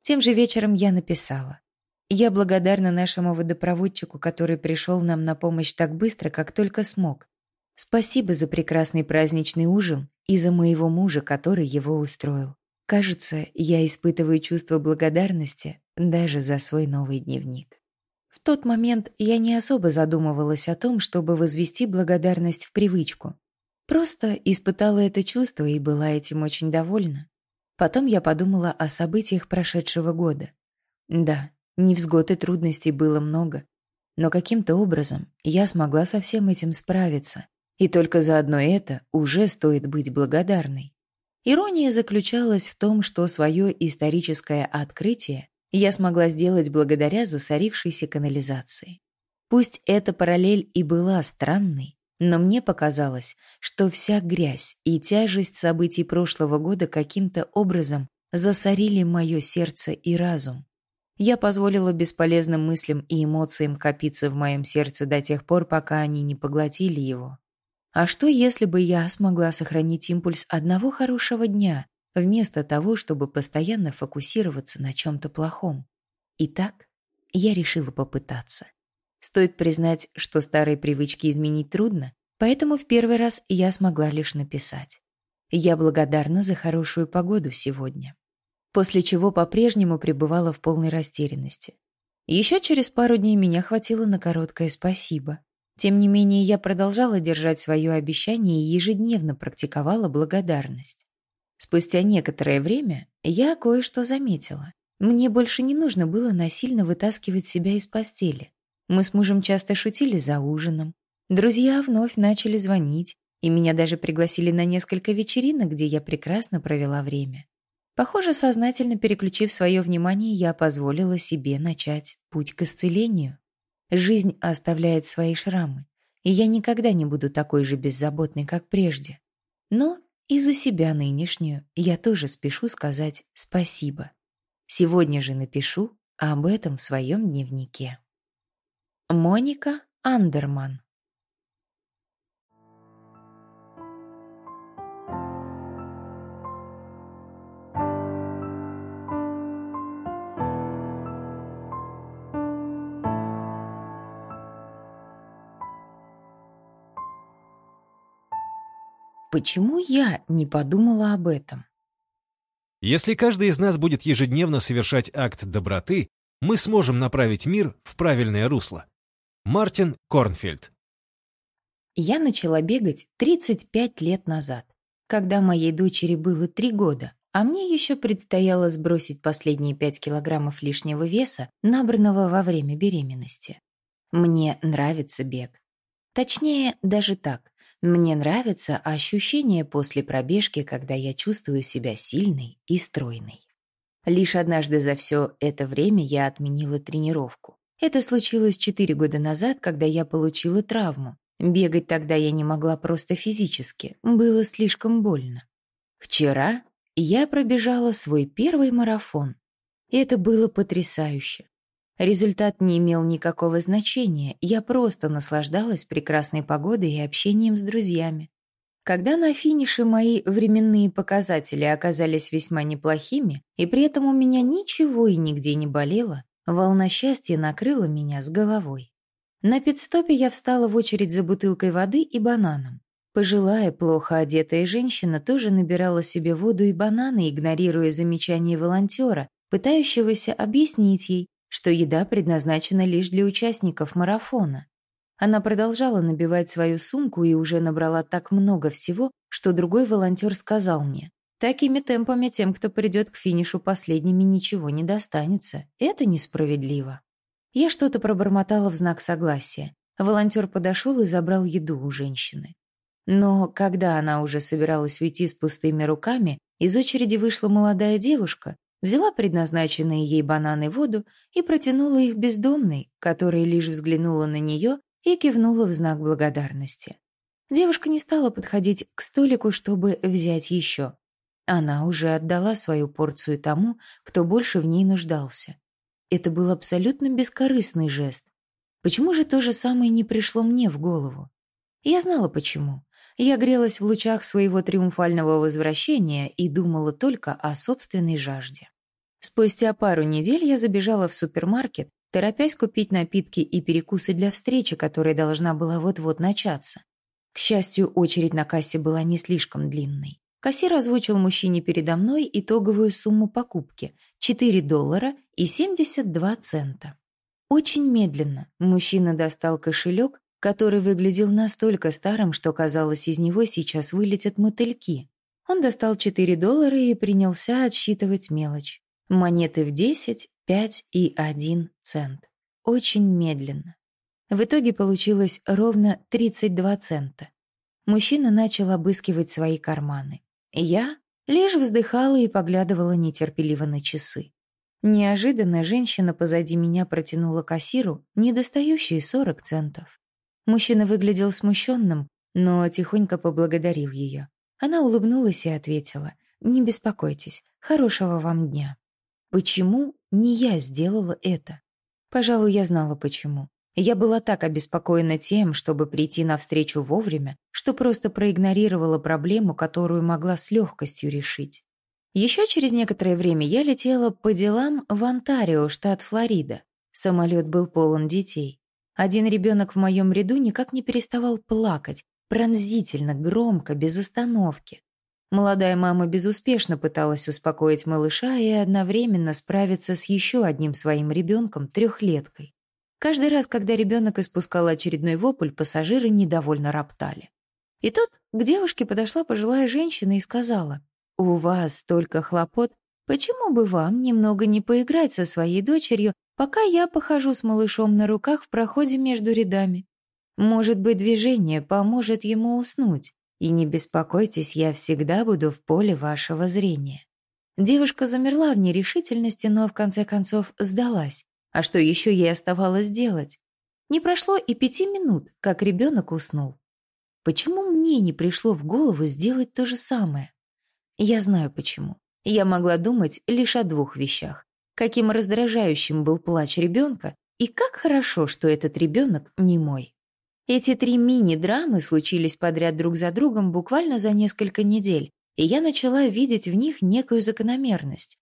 Тем же вечером я написала. Я благодарна нашему водопроводчику, который пришел нам на помощь так быстро, как только смог. Спасибо за прекрасный праздничный ужин и за моего мужа, который его устроил. Кажется, я испытываю чувство благодарности даже за свой новый дневник. В тот момент я не особо задумывалась о том, чтобы возвести благодарность в привычку. Просто испытала это чувство и была этим очень довольна. Потом я подумала о событиях прошедшего года. Да, невзгод и трудностей было много, но каким-то образом я смогла со всем этим справиться, и только за одно это уже стоит быть благодарной. Ирония заключалась в том, что свое историческое открытие я смогла сделать благодаря засорившейся канализации. Пусть эта параллель и была странной, но мне показалось, что вся грязь и тяжесть событий прошлого года каким-то образом засорили мое сердце и разум. Я позволила бесполезным мыслям и эмоциям копиться в моем сердце до тех пор, пока они не поглотили его. А что, если бы я смогла сохранить импульс одного хорошего дня, вместо того, чтобы постоянно фокусироваться на чем-то плохом. Итак, я решила попытаться. Стоит признать, что старые привычки изменить трудно, поэтому в первый раз я смогла лишь написать. Я благодарна за хорошую погоду сегодня. После чего по-прежнему пребывала в полной растерянности. Еще через пару дней меня хватило на короткое спасибо. Тем не менее, я продолжала держать свое обещание и ежедневно практиковала благодарность. Спустя некоторое время я кое-что заметила. Мне больше не нужно было насильно вытаскивать себя из постели. Мы с мужем часто шутили за ужином. Друзья вновь начали звонить, и меня даже пригласили на несколько вечеринок, где я прекрасно провела время. Похоже, сознательно переключив свое внимание, я позволила себе начать путь к исцелению. Жизнь оставляет свои шрамы, и я никогда не буду такой же беззаботной, как прежде. Но и за себя нынешнюю я тоже спешу сказать спасибо. Сегодня же напишу об этом в своем дневнике. Моника Андерман Почему я не подумала об этом? Если каждый из нас будет ежедневно совершать акт доброты, мы сможем направить мир в правильное русло. Мартин Корнфельд Я начала бегать 35 лет назад, когда моей дочери было 3 года, а мне еще предстояло сбросить последние 5 килограммов лишнего веса, набранного во время беременности. Мне нравится бег. Точнее, даже так. Мне нравится ощущение после пробежки, когда я чувствую себя сильной и стройной. Лишь однажды за все это время я отменила тренировку. Это случилось четыре года назад, когда я получила травму. Бегать тогда я не могла просто физически, было слишком больно. Вчера я пробежала свой первый марафон. Это было потрясающе. Результат не имел никакого значения, я просто наслаждалась прекрасной погодой и общением с друзьями. Когда на финише мои временные показатели оказались весьма неплохими, и при этом у меня ничего и нигде не болело, волна счастья накрыла меня с головой. На пидстопе я встала в очередь за бутылкой воды и бананом. Пожилая, плохо одетая женщина тоже набирала себе воду и бананы, игнорируя замечания волонтера, пытающегося объяснить ей, что еда предназначена лишь для участников марафона. Она продолжала набивать свою сумку и уже набрала так много всего, что другой волонтер сказал мне, «Такими темпами тем, кто придет к финишу последними, ничего не достанется. Это несправедливо». Я что-то пробормотала в знак согласия. Волонтер подошел и забрал еду у женщины. Но когда она уже собиралась уйти с пустыми руками, из очереди вышла молодая девушка взяла предназначенные ей бананы воду и протянула их бездомной, которая лишь взглянула на нее и кивнула в знак благодарности. Девушка не стала подходить к столику, чтобы взять еще. Она уже отдала свою порцию тому, кто больше в ней нуждался. Это был абсолютно бескорыстный жест. Почему же то же самое не пришло мне в голову? Я знала почему. Я грелась в лучах своего триумфального возвращения и думала только о собственной жажде. Спустя пару недель я забежала в супермаркет, торопясь купить напитки и перекусы для встречи, которая должна была вот-вот начаться. К счастью, очередь на кассе была не слишком длинной. Кассир озвучил мужчине передо мной итоговую сумму покупки – 4 доллара и 72 цента. Очень медленно мужчина достал кошелек, который выглядел настолько старым, что казалось, из него сейчас вылетят мотыльки. Он достал 4 доллара и принялся отсчитывать мелочь. Монеты в 10, 5 и 1 цент. Очень медленно. В итоге получилось ровно 32 цента. Мужчина начал обыскивать свои карманы. Я лишь вздыхала и поглядывала нетерпеливо на часы. Неожиданно женщина позади меня протянула кассиру недостающие 40 центов. Мужчина выглядел смущенным, но тихонько поблагодарил ее. Она улыбнулась и ответила, «Не беспокойтесь, хорошего вам дня». Почему не я сделала это? Пожалуй, я знала почему. Я была так обеспокоена тем, чтобы прийти навстречу вовремя, что просто проигнорировала проблему, которую могла с легкостью решить. Еще через некоторое время я летела по делам в Онтарио, штат Флорида. Самолет был полон детей. Один ребенок в моем ряду никак не переставал плакать, пронзительно, громко, без остановки. Молодая мама безуспешно пыталась успокоить малыша и одновременно справиться с еще одним своим ребенком, трехлеткой. Каждый раз, когда ребенок испускал очередной вопль, пассажиры недовольно роптали. И тут к девушке подошла пожилая женщина и сказала, «У вас столько хлопот, почему бы вам немного не поиграть со своей дочерью, пока я похожу с малышом на руках в проходе между рядами? Может быть, движение поможет ему уснуть?» И не беспокойтесь, я всегда буду в поле вашего зрения». Девушка замерла в нерешительности, но в конце концов сдалась. А что еще ей оставалось делать? Не прошло и пяти минут, как ребенок уснул. Почему мне не пришло в голову сделать то же самое? Я знаю почему. Я могла думать лишь о двух вещах. Каким раздражающим был плач ребенка, и как хорошо, что этот ребенок не мой. Эти три мини-драмы случились подряд друг за другом буквально за несколько недель, и я начала видеть в них некую закономерность.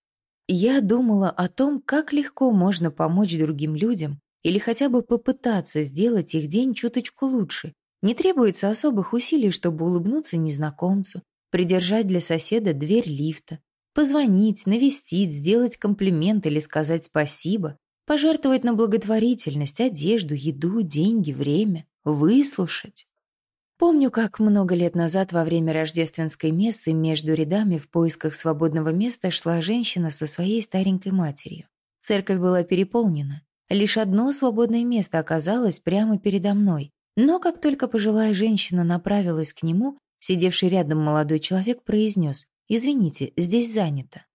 Я думала о том, как легко можно помочь другим людям или хотя бы попытаться сделать их день чуточку лучше. Не требуется особых усилий, чтобы улыбнуться незнакомцу, придержать для соседа дверь лифта, позвонить, навестить, сделать комплимент или сказать спасибо, пожертвовать на благотворительность, одежду, еду, деньги, время выслушать. Помню, как много лет назад во время рождественской мессы между рядами в поисках свободного места шла женщина со своей старенькой матерью. Церковь была переполнена. Лишь одно свободное место оказалось прямо передо мной. Но как только пожилая женщина направилась к нему, сидевший рядом молодой человек произнес «Извините, здесь занято».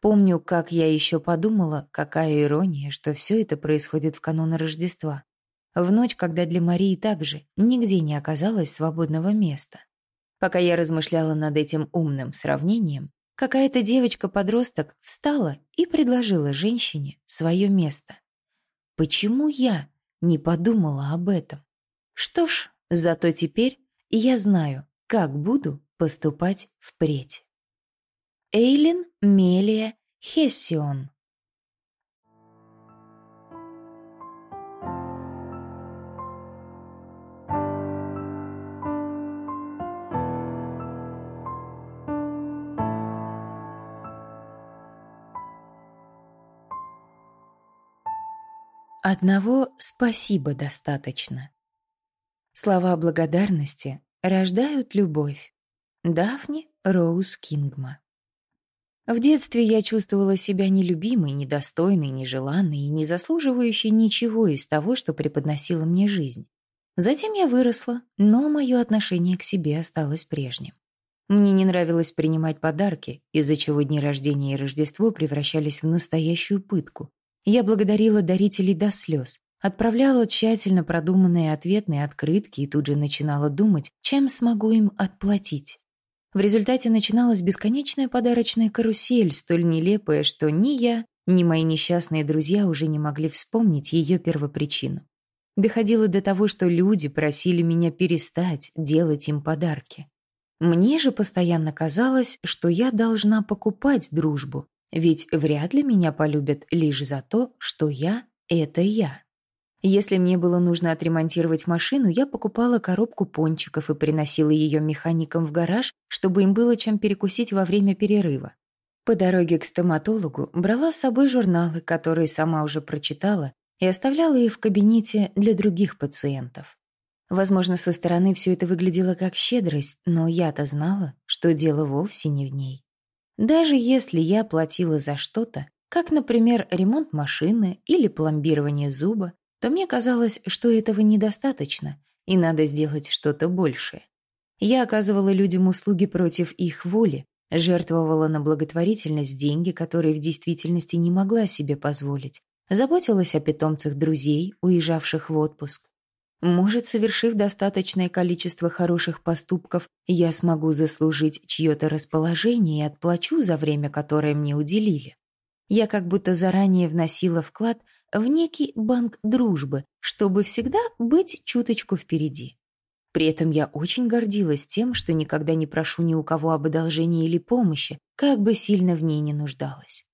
Помню, как я еще подумала, какая ирония, что все это происходит в канун Рождества в ночь, когда для Марии также нигде не оказалось свободного места. Пока я размышляла над этим умным сравнением, какая-то девочка-подросток встала и предложила женщине свое место. Почему я не подумала об этом? Что ж, зато теперь я знаю, как буду поступать впредь. Эйлин Мелия Хессион Одного спасибо достаточно. Слова благодарности рождают любовь. Дафни Роуз Кингма. В детстве я чувствовала себя нелюбимой, недостойной, нежеланной и не заслуживающей ничего из того, что преподносила мне жизнь. Затем я выросла, но мое отношение к себе осталось прежним. Мне не нравилось принимать подарки, из-за чего дни рождения и Рождество превращались в настоящую пытку, я благодарила дарителей до слез, отправляла тщательно продуманные ответные открытки и тут же начинала думать, чем смогу им отплатить. В результате начиналась бесконечная подарочная карусель, столь нелепая, что ни я, ни мои несчастные друзья уже не могли вспомнить ее первопричину. Доходило до того, что люди просили меня перестать делать им подарки. Мне же постоянно казалось, что я должна покупать дружбу, ведь вряд ли меня полюбят лишь за то, что я — это я. Если мне было нужно отремонтировать машину, я покупала коробку пончиков и приносила ее механикам в гараж, чтобы им было чем перекусить во время перерыва. По дороге к стоматологу брала с собой журналы, которые сама уже прочитала, и оставляла их в кабинете для других пациентов. Возможно, со стороны все это выглядело как щедрость, но я-то знала, что дело вовсе не в ней. Даже если я платила за что-то, как, например, ремонт машины или пломбирование зуба, то мне казалось, что этого недостаточно, и надо сделать что-то большее. Я оказывала людям услуги против их воли, жертвовала на благотворительность деньги, которые в действительности не могла себе позволить, заботилась о питомцах друзей, уезжавших в отпуск, может, совершив достаточное количество хороших поступков, я смогу заслужить чье-то расположение и отплачу за время, которое мне уделили. Я как будто заранее вносила вклад в некий банк дружбы, чтобы всегда быть чуточку впереди. При этом я очень гордилась тем, что никогда не прошу ни у кого об одолжении или помощи, как бы сильно в ней не нуждалась.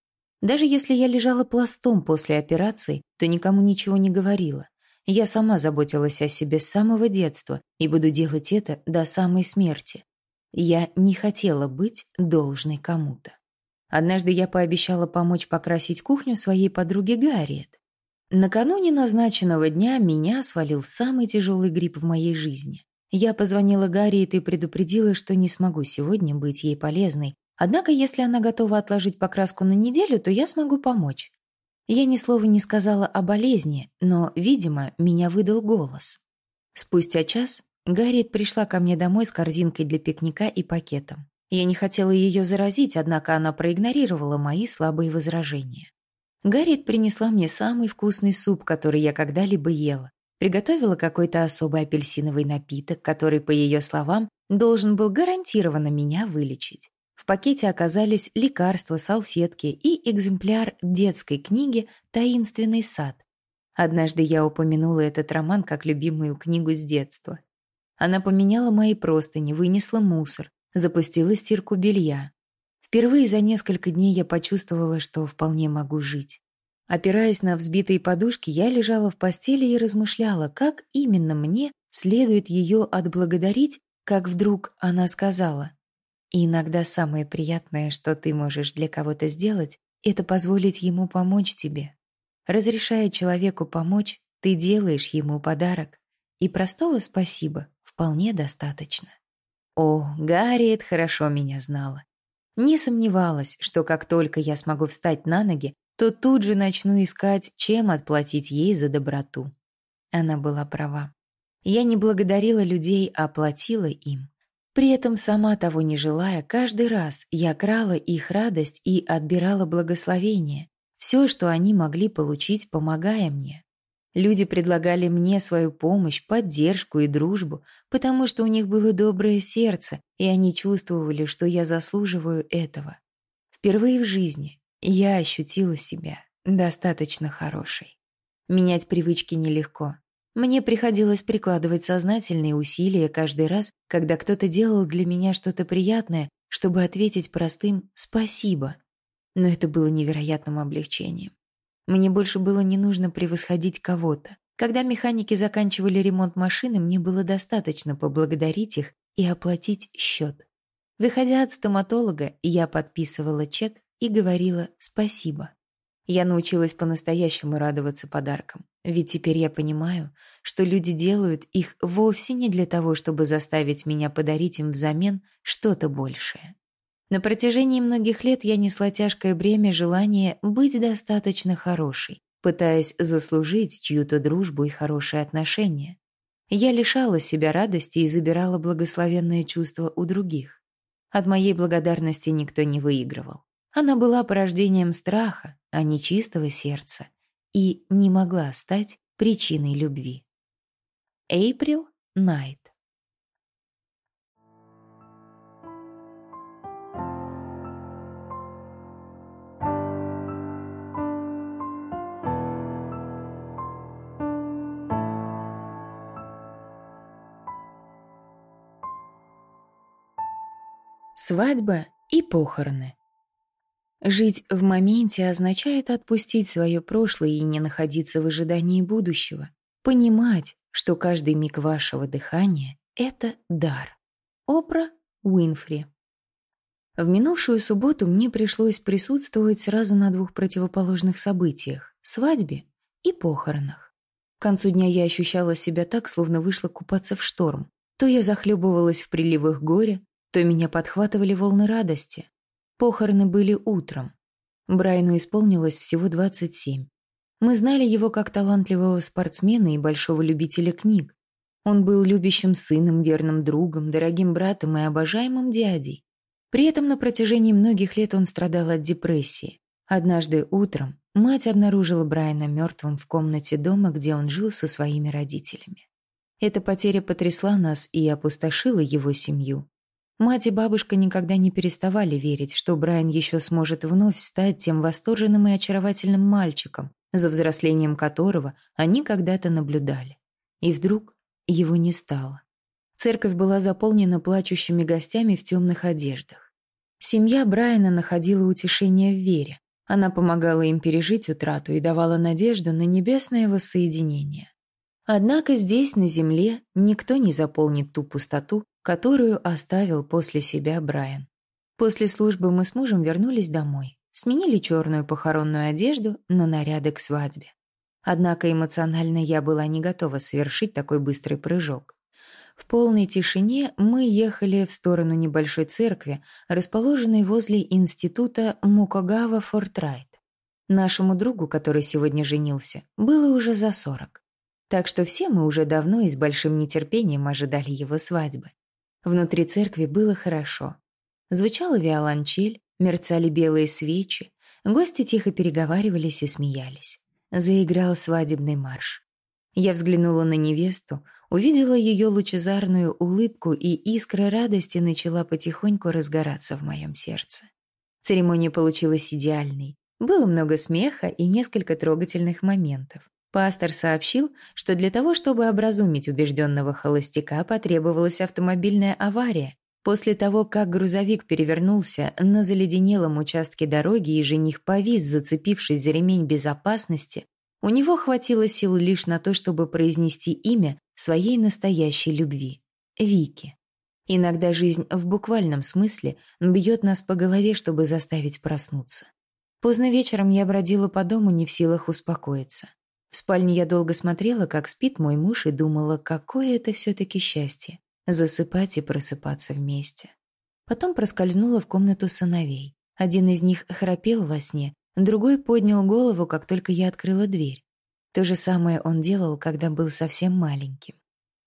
Даже если я лежала пластом после операции, то никому ничего не говорила. Я сама заботилась о себе с самого детства и буду делать это до самой смерти. Я не хотела быть должной кому-то. Однажды я пообещала помочь покрасить кухню своей подруге Гарриет. Накануне назначенного дня меня свалил самый тяжелый грипп в моей жизни. Я позвонила Гарриет и предупредила, что не смогу сегодня быть ей полезной, однако если она готова отложить покраску на неделю, то я смогу помочь. Я ни слова не сказала о болезни, но, видимо, меня выдал голос. Спустя час Гарриет пришла ко мне домой с корзинкой для пикника и пакетом. Я не хотела ее заразить, однако она проигнорировала мои слабые возражения. Гарриет принесла мне самый вкусный суп, который я когда-либо ела, Приготовила какой-то особый апельсиновый напиток, который, по ее словам, должен был гарантированно меня вылечить. В пакете оказались лекарства, салфетки и экземпляр детской книги «Таинственный сад». Однажды я упомянула этот роман как любимую книгу с детства. Она поменяла мои простыни, вынесла мусор, запустила стирку белья. Впервые за несколько дней я почувствовала, что вполне могу жить. Опираясь на взбитые подушки, я лежала в постели и размышляла, как именно мне следует ее отблагодарить, как вдруг она сказала. «И иногда самое приятное, что ты можешь для кого-то сделать, это позволить ему помочь тебе. Разрешая человеку помочь, ты делаешь ему подарок, и простого спасибо вполне достаточно». О, Гарриет хорошо меня знала. Не сомневалась, что как только я смогу встать на ноги, то тут же начну искать, чем отплатить ей за доброту. Она была права. Я не благодарила людей, а платила им. При этом, сама того не желая, каждый раз я крала их радость и отбирала благословение, все, что они могли получить, помогая мне. Люди предлагали мне свою помощь, поддержку и дружбу, потому что у них было доброе сердце, и они чувствовали, что я заслуживаю этого. Впервые в жизни я ощутила себя достаточно хорошей. Менять привычки нелегко. Мне приходилось прикладывать сознательные усилия каждый раз, когда кто-то делал для меня что-то приятное, чтобы ответить простым «спасибо». Но это было невероятным облегчением. Мне больше было не нужно превосходить кого-то. Когда механики заканчивали ремонт машины, мне было достаточно поблагодарить их и оплатить счет. Выходя от стоматолога, я подписывала чек и говорила спасибо. Я научилась по-настоящему радоваться подаркам, ведь теперь я понимаю, что люди делают их вовсе не для того, чтобы заставить меня подарить им взамен что-то большее. На протяжении многих лет я несла тяжкое бремя желания быть достаточно хорошей, пытаясь заслужить чью-то дружбу и хорошие отношения. Я лишала себя радости и забирала благословенное чувство у других. От моей благодарности никто не выигрывал. Она была порождением страха, а не чистого сердца, и не могла стать причиной любви. Эйприл Найт Свадьба и похороны. Жить в моменте означает отпустить свое прошлое и не находиться в ожидании будущего. Понимать, что каждый миг вашего дыхания — это дар. Опра Уинфри. В минувшую субботу мне пришлось присутствовать сразу на двух противоположных событиях — свадьбе и похоронах. К концу дня я ощущала себя так, словно вышла купаться в шторм. То я захлебывалась в приливах горя, то меня подхватывали волны радости. Похороны были утром. Брайну исполнилось всего 27. Мы знали его как талантливого спортсмена и большого любителя книг. Он был любящим сыном, верным другом, дорогим братом и обожаемым дядей. При этом на протяжении многих лет он страдал от депрессии. Однажды утром мать обнаружила Брайана мертвым в комнате дома, где он жил со своими родителями. Эта потеря потрясла нас и опустошила его семью. Мать и бабушка никогда не переставали верить, что Брайан еще сможет вновь стать тем восторженным и очаровательным мальчиком, за взрослением которого они когда-то наблюдали. И вдруг его не стало. Церковь была заполнена плачущими гостями в темных одеждах. Семья Брайана находила утешение в вере. Она помогала им пережить утрату и давала надежду на небесное воссоединение. Однако здесь, на земле, никто не заполнит ту пустоту, которую оставил после себя Брайан. После службы мы с мужем вернулись домой, сменили черную похоронную одежду на наряды к свадьбе. Однако эмоционально я была не готова совершить такой быстрый прыжок. В полной тишине мы ехали в сторону небольшой церкви, расположенной возле института Мукогава Фортрайт. Нашему другу, который сегодня женился, было уже за сорок. Так что все мы уже давно и с большим нетерпением ожидали его свадьбы. Внутри церкви было хорошо. Звучала виолончель, мерцали белые свечи, гости тихо переговаривались и смеялись. Заиграл свадебный марш. Я взглянула на невесту, увидела ее лучезарную улыбку, и искра радости начала потихоньку разгораться в моем сердце. Церемония получилась идеальной. Было много смеха и несколько трогательных моментов. Пастор сообщил, что для того, чтобы образумить убежденного холостяка, потребовалась автомобильная авария. После того, как грузовик перевернулся на заледенелом участке дороги и жених повис, зацепившись за ремень безопасности, у него хватило сил лишь на то, чтобы произнести имя своей настоящей любви — Вики. Иногда жизнь в буквальном смысле бьет нас по голове, чтобы заставить проснуться. Поздно вечером я бродила по дому, не в силах успокоиться. В спальне я долго смотрела, как спит мой муж, и думала, какое это все-таки счастье — засыпать и просыпаться вместе. Потом проскользнула в комнату сыновей. Один из них храпел во сне, Другой поднял голову, как только я открыла дверь. То же самое он делал, когда был совсем маленьким.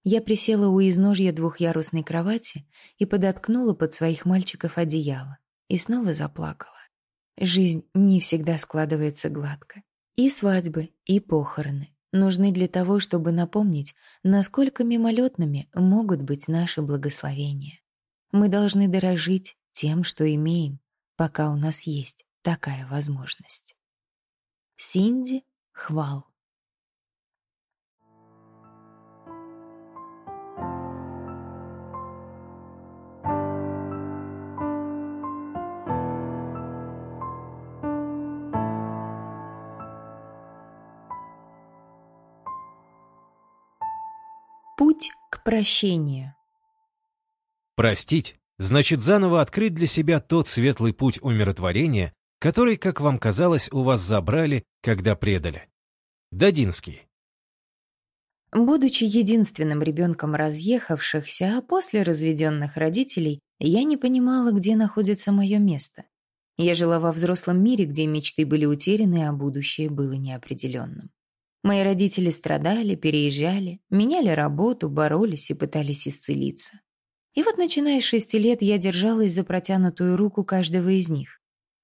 Я присела у изножья двухъярусной кровати и подоткнула под своих мальчиков одеяло. И снова заплакала. Жизнь не всегда складывается гладко. И свадьбы, и похороны нужны для того, чтобы напомнить, насколько мимолетными могут быть наши благословения. Мы должны дорожить тем, что имеем, пока у нас есть такая возможность. Синди Хвал Прощению Простить значит заново открыть для себя тот светлый путь умиротворения, который, как вам казалось, у вас забрали, когда предали. Дадинский. Будучи единственным ребенком разъехавшихся, а после разведенных родителей, я не понимала, где находится мое место. Я жила во взрослом мире, где мечты были утеряны, а будущее было неопределенным. Мои родители страдали, переезжали, меняли работу, боролись и пытались исцелиться. И вот, начиная с шести лет, я держалась за протянутую руку каждого из них.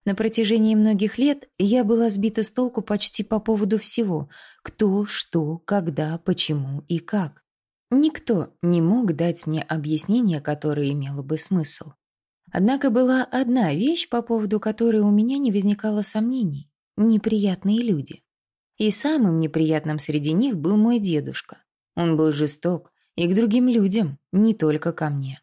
На протяжении многих лет я была сбита с толку почти по поводу всего – кто, что, когда, почему и как. Никто не мог дать мне объяснение, которое имело бы смысл. Однако была одна вещь, по поводу которой у меня не возникало сомнений – неприятные люди. И самым неприятным среди них был мой дедушка. Он был жесток и к другим людям, не только ко мне.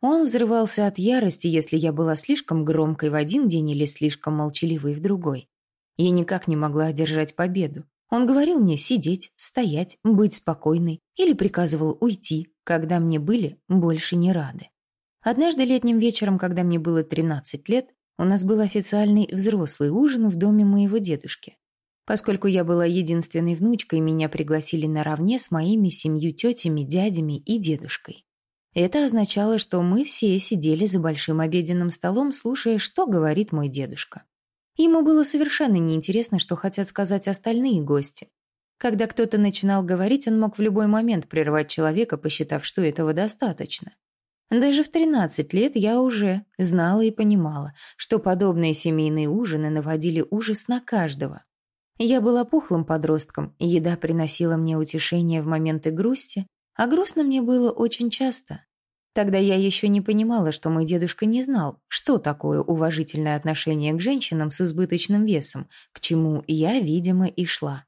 Он взрывался от ярости, если я была слишком громкой в один день или слишком молчаливой в другой. Я никак не могла одержать победу. Он говорил мне сидеть, стоять, быть спокойной или приказывал уйти, когда мне были больше не рады. Однажды летним вечером, когда мне было 13 лет, у нас был официальный взрослый ужин в доме моего дедушки. Поскольку я была единственной внучкой, меня пригласили наравне с моими семью тетями, дядями и дедушкой. Это означало, что мы все сидели за большим обеденным столом, слушая, что говорит мой дедушка. Ему было совершенно неинтересно, что хотят сказать остальные гости. Когда кто-то начинал говорить, он мог в любой момент прервать человека, посчитав, что этого достаточно. Даже в 13 лет я уже знала и понимала, что подобные семейные ужины наводили ужас на каждого. Я была пухлым подростком, еда приносила мне утешение в моменты грусти, а грустно мне было очень часто. Тогда я еще не понимала, что мой дедушка не знал, что такое уважительное отношение к женщинам с избыточным весом, к чему я, видимо, и шла.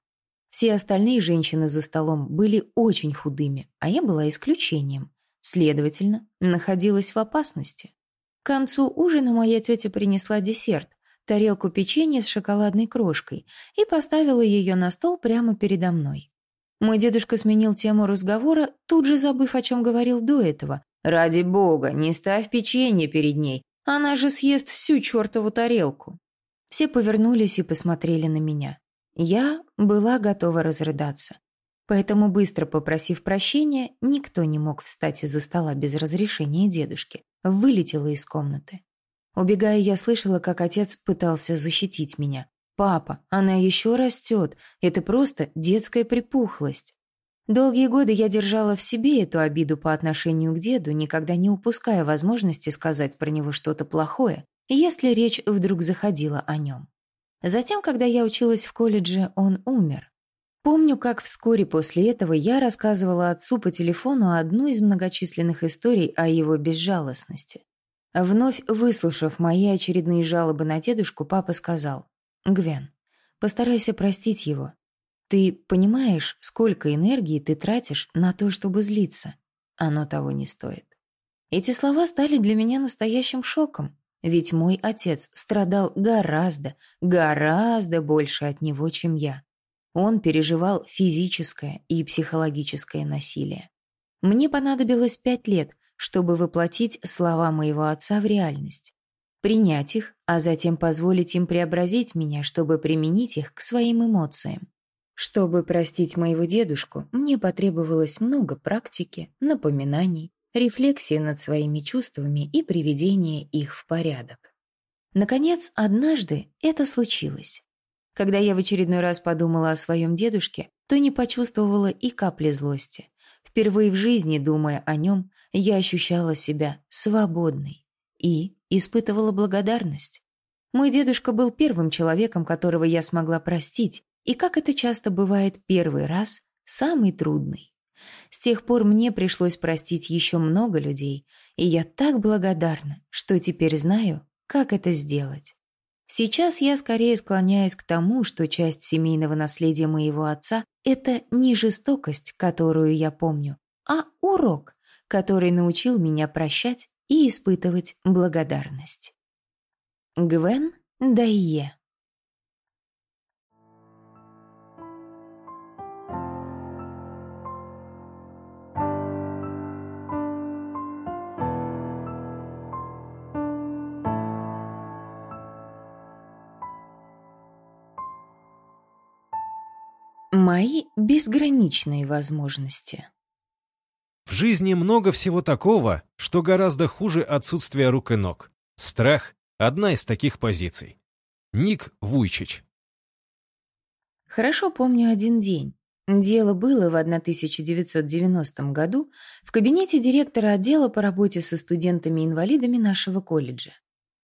Все остальные женщины за столом были очень худыми, а я была исключением. следовательно, находилась в опасности. К концу ужина моя тетя принесла десерт, тарелку печенья с шоколадной крошкой и поставила ее на стол прямо передо мной. Мой дедушка сменил тему разговора, тут же забыв, о чем говорил до этого. «Ради бога, не ставь печенье перед ней, она же съест всю чертову тарелку». Все повернулись и посмотрели на меня. Я была готова разрыдаться. Поэтому, быстро попросив прощения, никто не мог встать из-за стола без разрешения дедушки, вылетела из комнаты. Убегая, я слышала, как отец пытался защитить меня. «Папа, она еще растет. Это просто детская припухлость». Долгие годы я держала в себе эту обиду по отношению к деду, никогда не упуская возможности сказать про него что-то плохое, если речь вдруг заходила о нем. Затем, когда я училась в колледже, он умер. Помню, как вскоре после этого я рассказывала отцу по телефону одну из многочисленных историй о его безжалостности. Вновь выслушав мои очередные жалобы на дедушку, папа сказал, «Гвен, постарайся простить его. Ты понимаешь, сколько энергии ты тратишь на то, чтобы злиться? Оно того не стоит». Эти слова стали для меня настоящим шоком, ведь мой отец страдал гораздо, гораздо больше от него, чем я. Он переживал физическое и психологическое насилие. Мне понадобилось пять лет, чтобы воплотить слова моего отца в реальность. Принять их, а затем позволить им преобразить меня, чтобы применить их к своим эмоциям. Чтобы простить моего дедушку, мне потребовалось много практики, напоминаний, рефлексии над своими чувствами и приведения их в порядок. Наконец, однажды это случилось. Когда я в очередной раз подумала о своем дедушке, то не почувствовала и капли злости. Впервые в жизни, думая о нем, я ощущала себя свободной и испытывала благодарность. Мой дедушка был первым человеком, которого я смогла простить, и, как это часто бывает, первый раз – самый трудный. С тех пор мне пришлось простить еще много людей, и я так благодарна, что теперь знаю, как это сделать. Сейчас я скорее склоняюсь к тому, что часть семейного наследия моего отца – это не жестокость, которую я помню, а урок, который научил меня прощать и испытывать благодарность. Гвен Дайе Мои безграничные возможности. В жизни много всего такого, что гораздо хуже отсутствия рук и ног. Страх — одна из таких позиций. Ник Вуйчич. Хорошо помню один день. Дело было в 1990 году в кабинете директора отдела по работе со студентами-инвалидами нашего колледжа.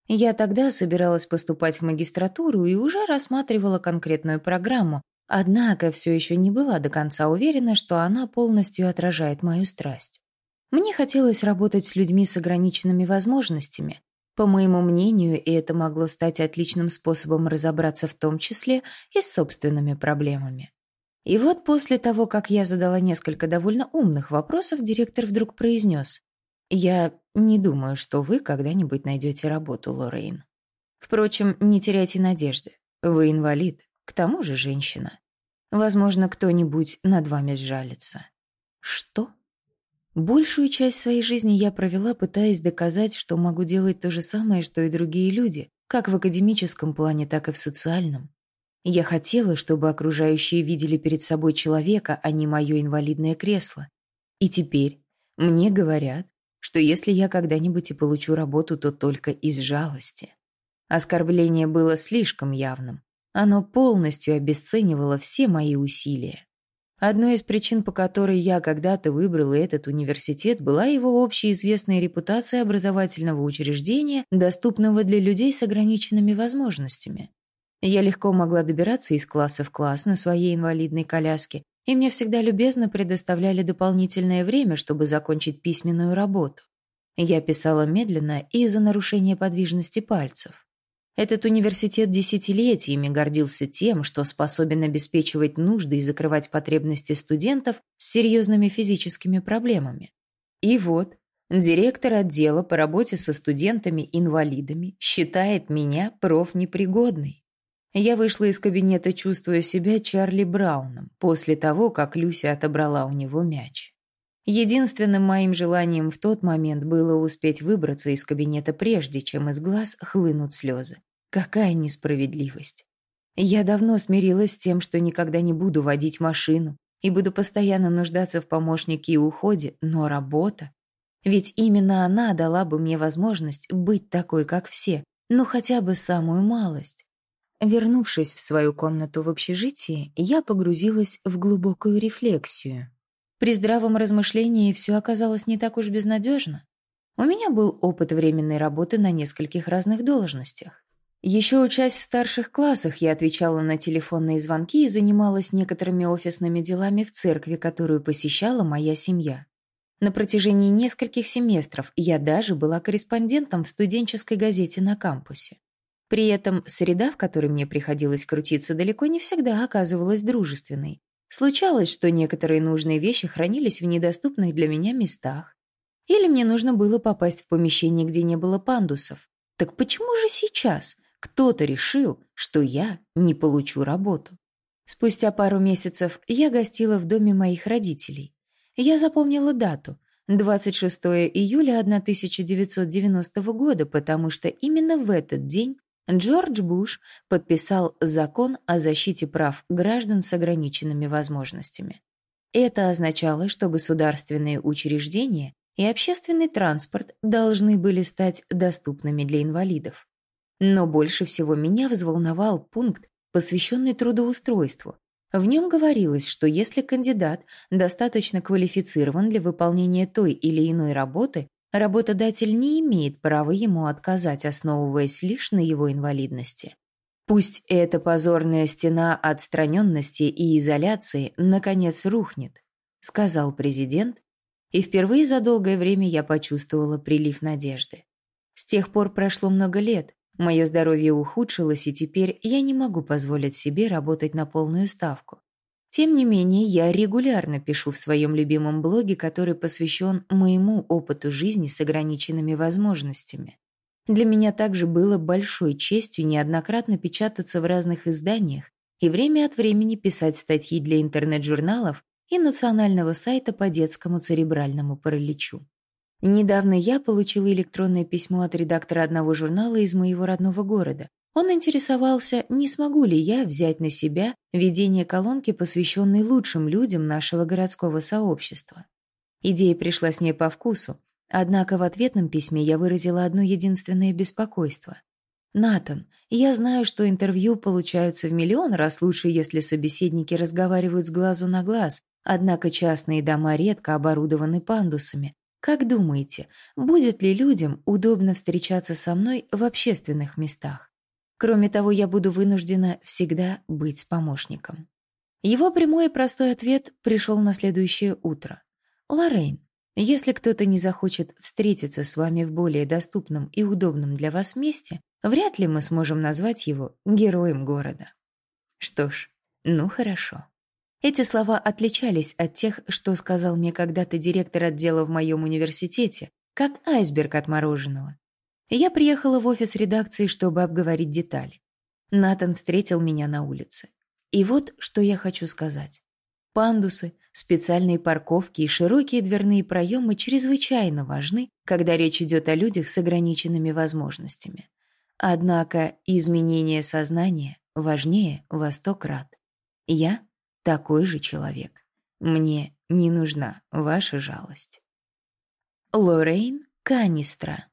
Я тогда собиралась поступать в магистратуру и уже рассматривала конкретную программу, Однако все еще не была до конца уверена, что она полностью отражает мою страсть. Мне хотелось работать с людьми с ограниченными возможностями. По моему мнению, и это могло стать отличным способом разобраться в том числе и с собственными проблемами. И вот после того, как я задала несколько довольно умных вопросов, директор вдруг произнес «Я не думаю, что вы когда-нибудь найдете работу, Лоррейн. Впрочем, не теряйте надежды. Вы инвалид, к тому же женщина. Возможно, кто-нибудь над вами сжалится. Что? Большую часть своей жизни я провела, пытаясь доказать, что могу делать то же самое, что и другие люди, как в академическом плане, так и в социальном. Я хотела, чтобы окружающие видели перед собой человека, а не мое инвалидное кресло. И теперь мне говорят, что если я когда-нибудь и получу работу, то только из жалости. Оскорбление было слишком явным. Оно полностью обесценивало все мои усилия. Одной из причин, по которой я когда-то выбрала этот университет, была его общеизвестная репутация образовательного учреждения, доступного для людей с ограниченными возможностями. Я легко могла добираться из класса в класс на своей инвалидной коляске, и мне всегда любезно предоставляли дополнительное время, чтобы закончить письменную работу. Я писала медленно из-за нарушения подвижности пальцев. Этот университет десятилетиями гордился тем, что способен обеспечивать нужды и закрывать потребности студентов с серьезными физическими проблемами. И вот, директор отдела по работе со студентами-инвалидами считает меня профнепригодной. Я вышла из кабинета, чувствуя себя Чарли Брауном, после того, как Люся отобрала у него мяч. Единственным моим желанием в тот момент было успеть выбраться из кабинета прежде, чем из глаз хлынут слезы. Какая несправедливость. Я давно смирилась с тем, что никогда не буду водить машину и буду постоянно нуждаться в помощнике и уходе, но работа... Ведь именно она дала бы мне возможность быть такой, как все, ну хотя бы самую малость. Вернувшись в свою комнату в общежитии, я погрузилась в глубокую рефлексию. При здравом размышлении все оказалось не так уж безнадежно. У меня был опыт временной работы на нескольких разных должностях. Еще учась в старших классах, я отвечала на телефонные звонки и занималась некоторыми офисными делами в церкви, которую посещала моя семья. На протяжении нескольких семестров я даже была корреспондентом в студенческой газете на кампусе. При этом среда, в которой мне приходилось крутиться, далеко не всегда оказывалась дружественной. Случалось, что некоторые нужные вещи хранились в недоступных для меня местах. Или мне нужно было попасть в помещение, где не было пандусов. Так почему же сейчас кто-то решил, что я не получу работу? Спустя пару месяцев я гостила в доме моих родителей. Я запомнила дату – 26 июля 1990 года, потому что именно в этот день Джордж Буш подписал закон о защите прав граждан с ограниченными возможностями. Это означало, что государственные учреждения и общественный транспорт должны были стать доступными для инвалидов. Но больше всего меня взволновал пункт, посвященный трудоустройству. В нем говорилось, что если кандидат достаточно квалифицирован для выполнения той или иной работы, работодатель не имеет права ему отказать, основываясь лишь на его инвалидности. Пусть эта позорная стена отстраненности и изоляции наконец рухнет, сказал президент, и впервые за долгое время я почувствовала прилив надежды. С тех пор прошло много лет, мое здоровье ухудшилось, и теперь я не могу позволить себе работать на полную ставку. Тем не менее, я регулярно пишу в своем любимом блоге, который посвящен моему опыту жизни с ограниченными возможностями. Для меня также было большой честью неоднократно печататься в разных изданиях и время от времени писать статьи для интернет-журналов и национального сайта по детскому церебральному параличу. Недавно я получила электронное письмо от редактора одного журнала из моего родного города, он интересовался, не смогу ли я взять на себя ведение колонки, посвященной лучшим людям нашего городского сообщества. Идея пришлась мне по вкусу, однако в ответном письме я выразила одно единственное беспокойство. «Натан, я знаю, что интервью получаются в миллион раз лучше, если собеседники разговаривают с глазу на глаз, однако частные дома редко оборудованы пандусами. Как думаете, будет ли людям удобно встречаться со мной в общественных местах? Кроме того, я буду вынуждена всегда быть с помощником. Его прямой и простой ответ пришел на следующее утро. «Лоррейн, если кто-то не захочет встретиться с вами в более доступном и удобном для вас месте, вряд ли мы сможем назвать его героем города». Что ж, ну хорошо. Эти слова отличались от тех, что сказал мне когда-то директор отдела в моем университете, как айсберг от мороженого. Я приехала в офис редакции, чтобы обговорить детали. Натан встретил меня на улице. И вот, что я хочу сказать. Пандусы, специальные парковки и широкие дверные проемы чрезвычайно важны, когда речь идет о людях с ограниченными возможностями. Однако изменение сознания важнее во сто крат. Я такой же человек. Мне не нужна ваша жалость. Лоррейн Канистра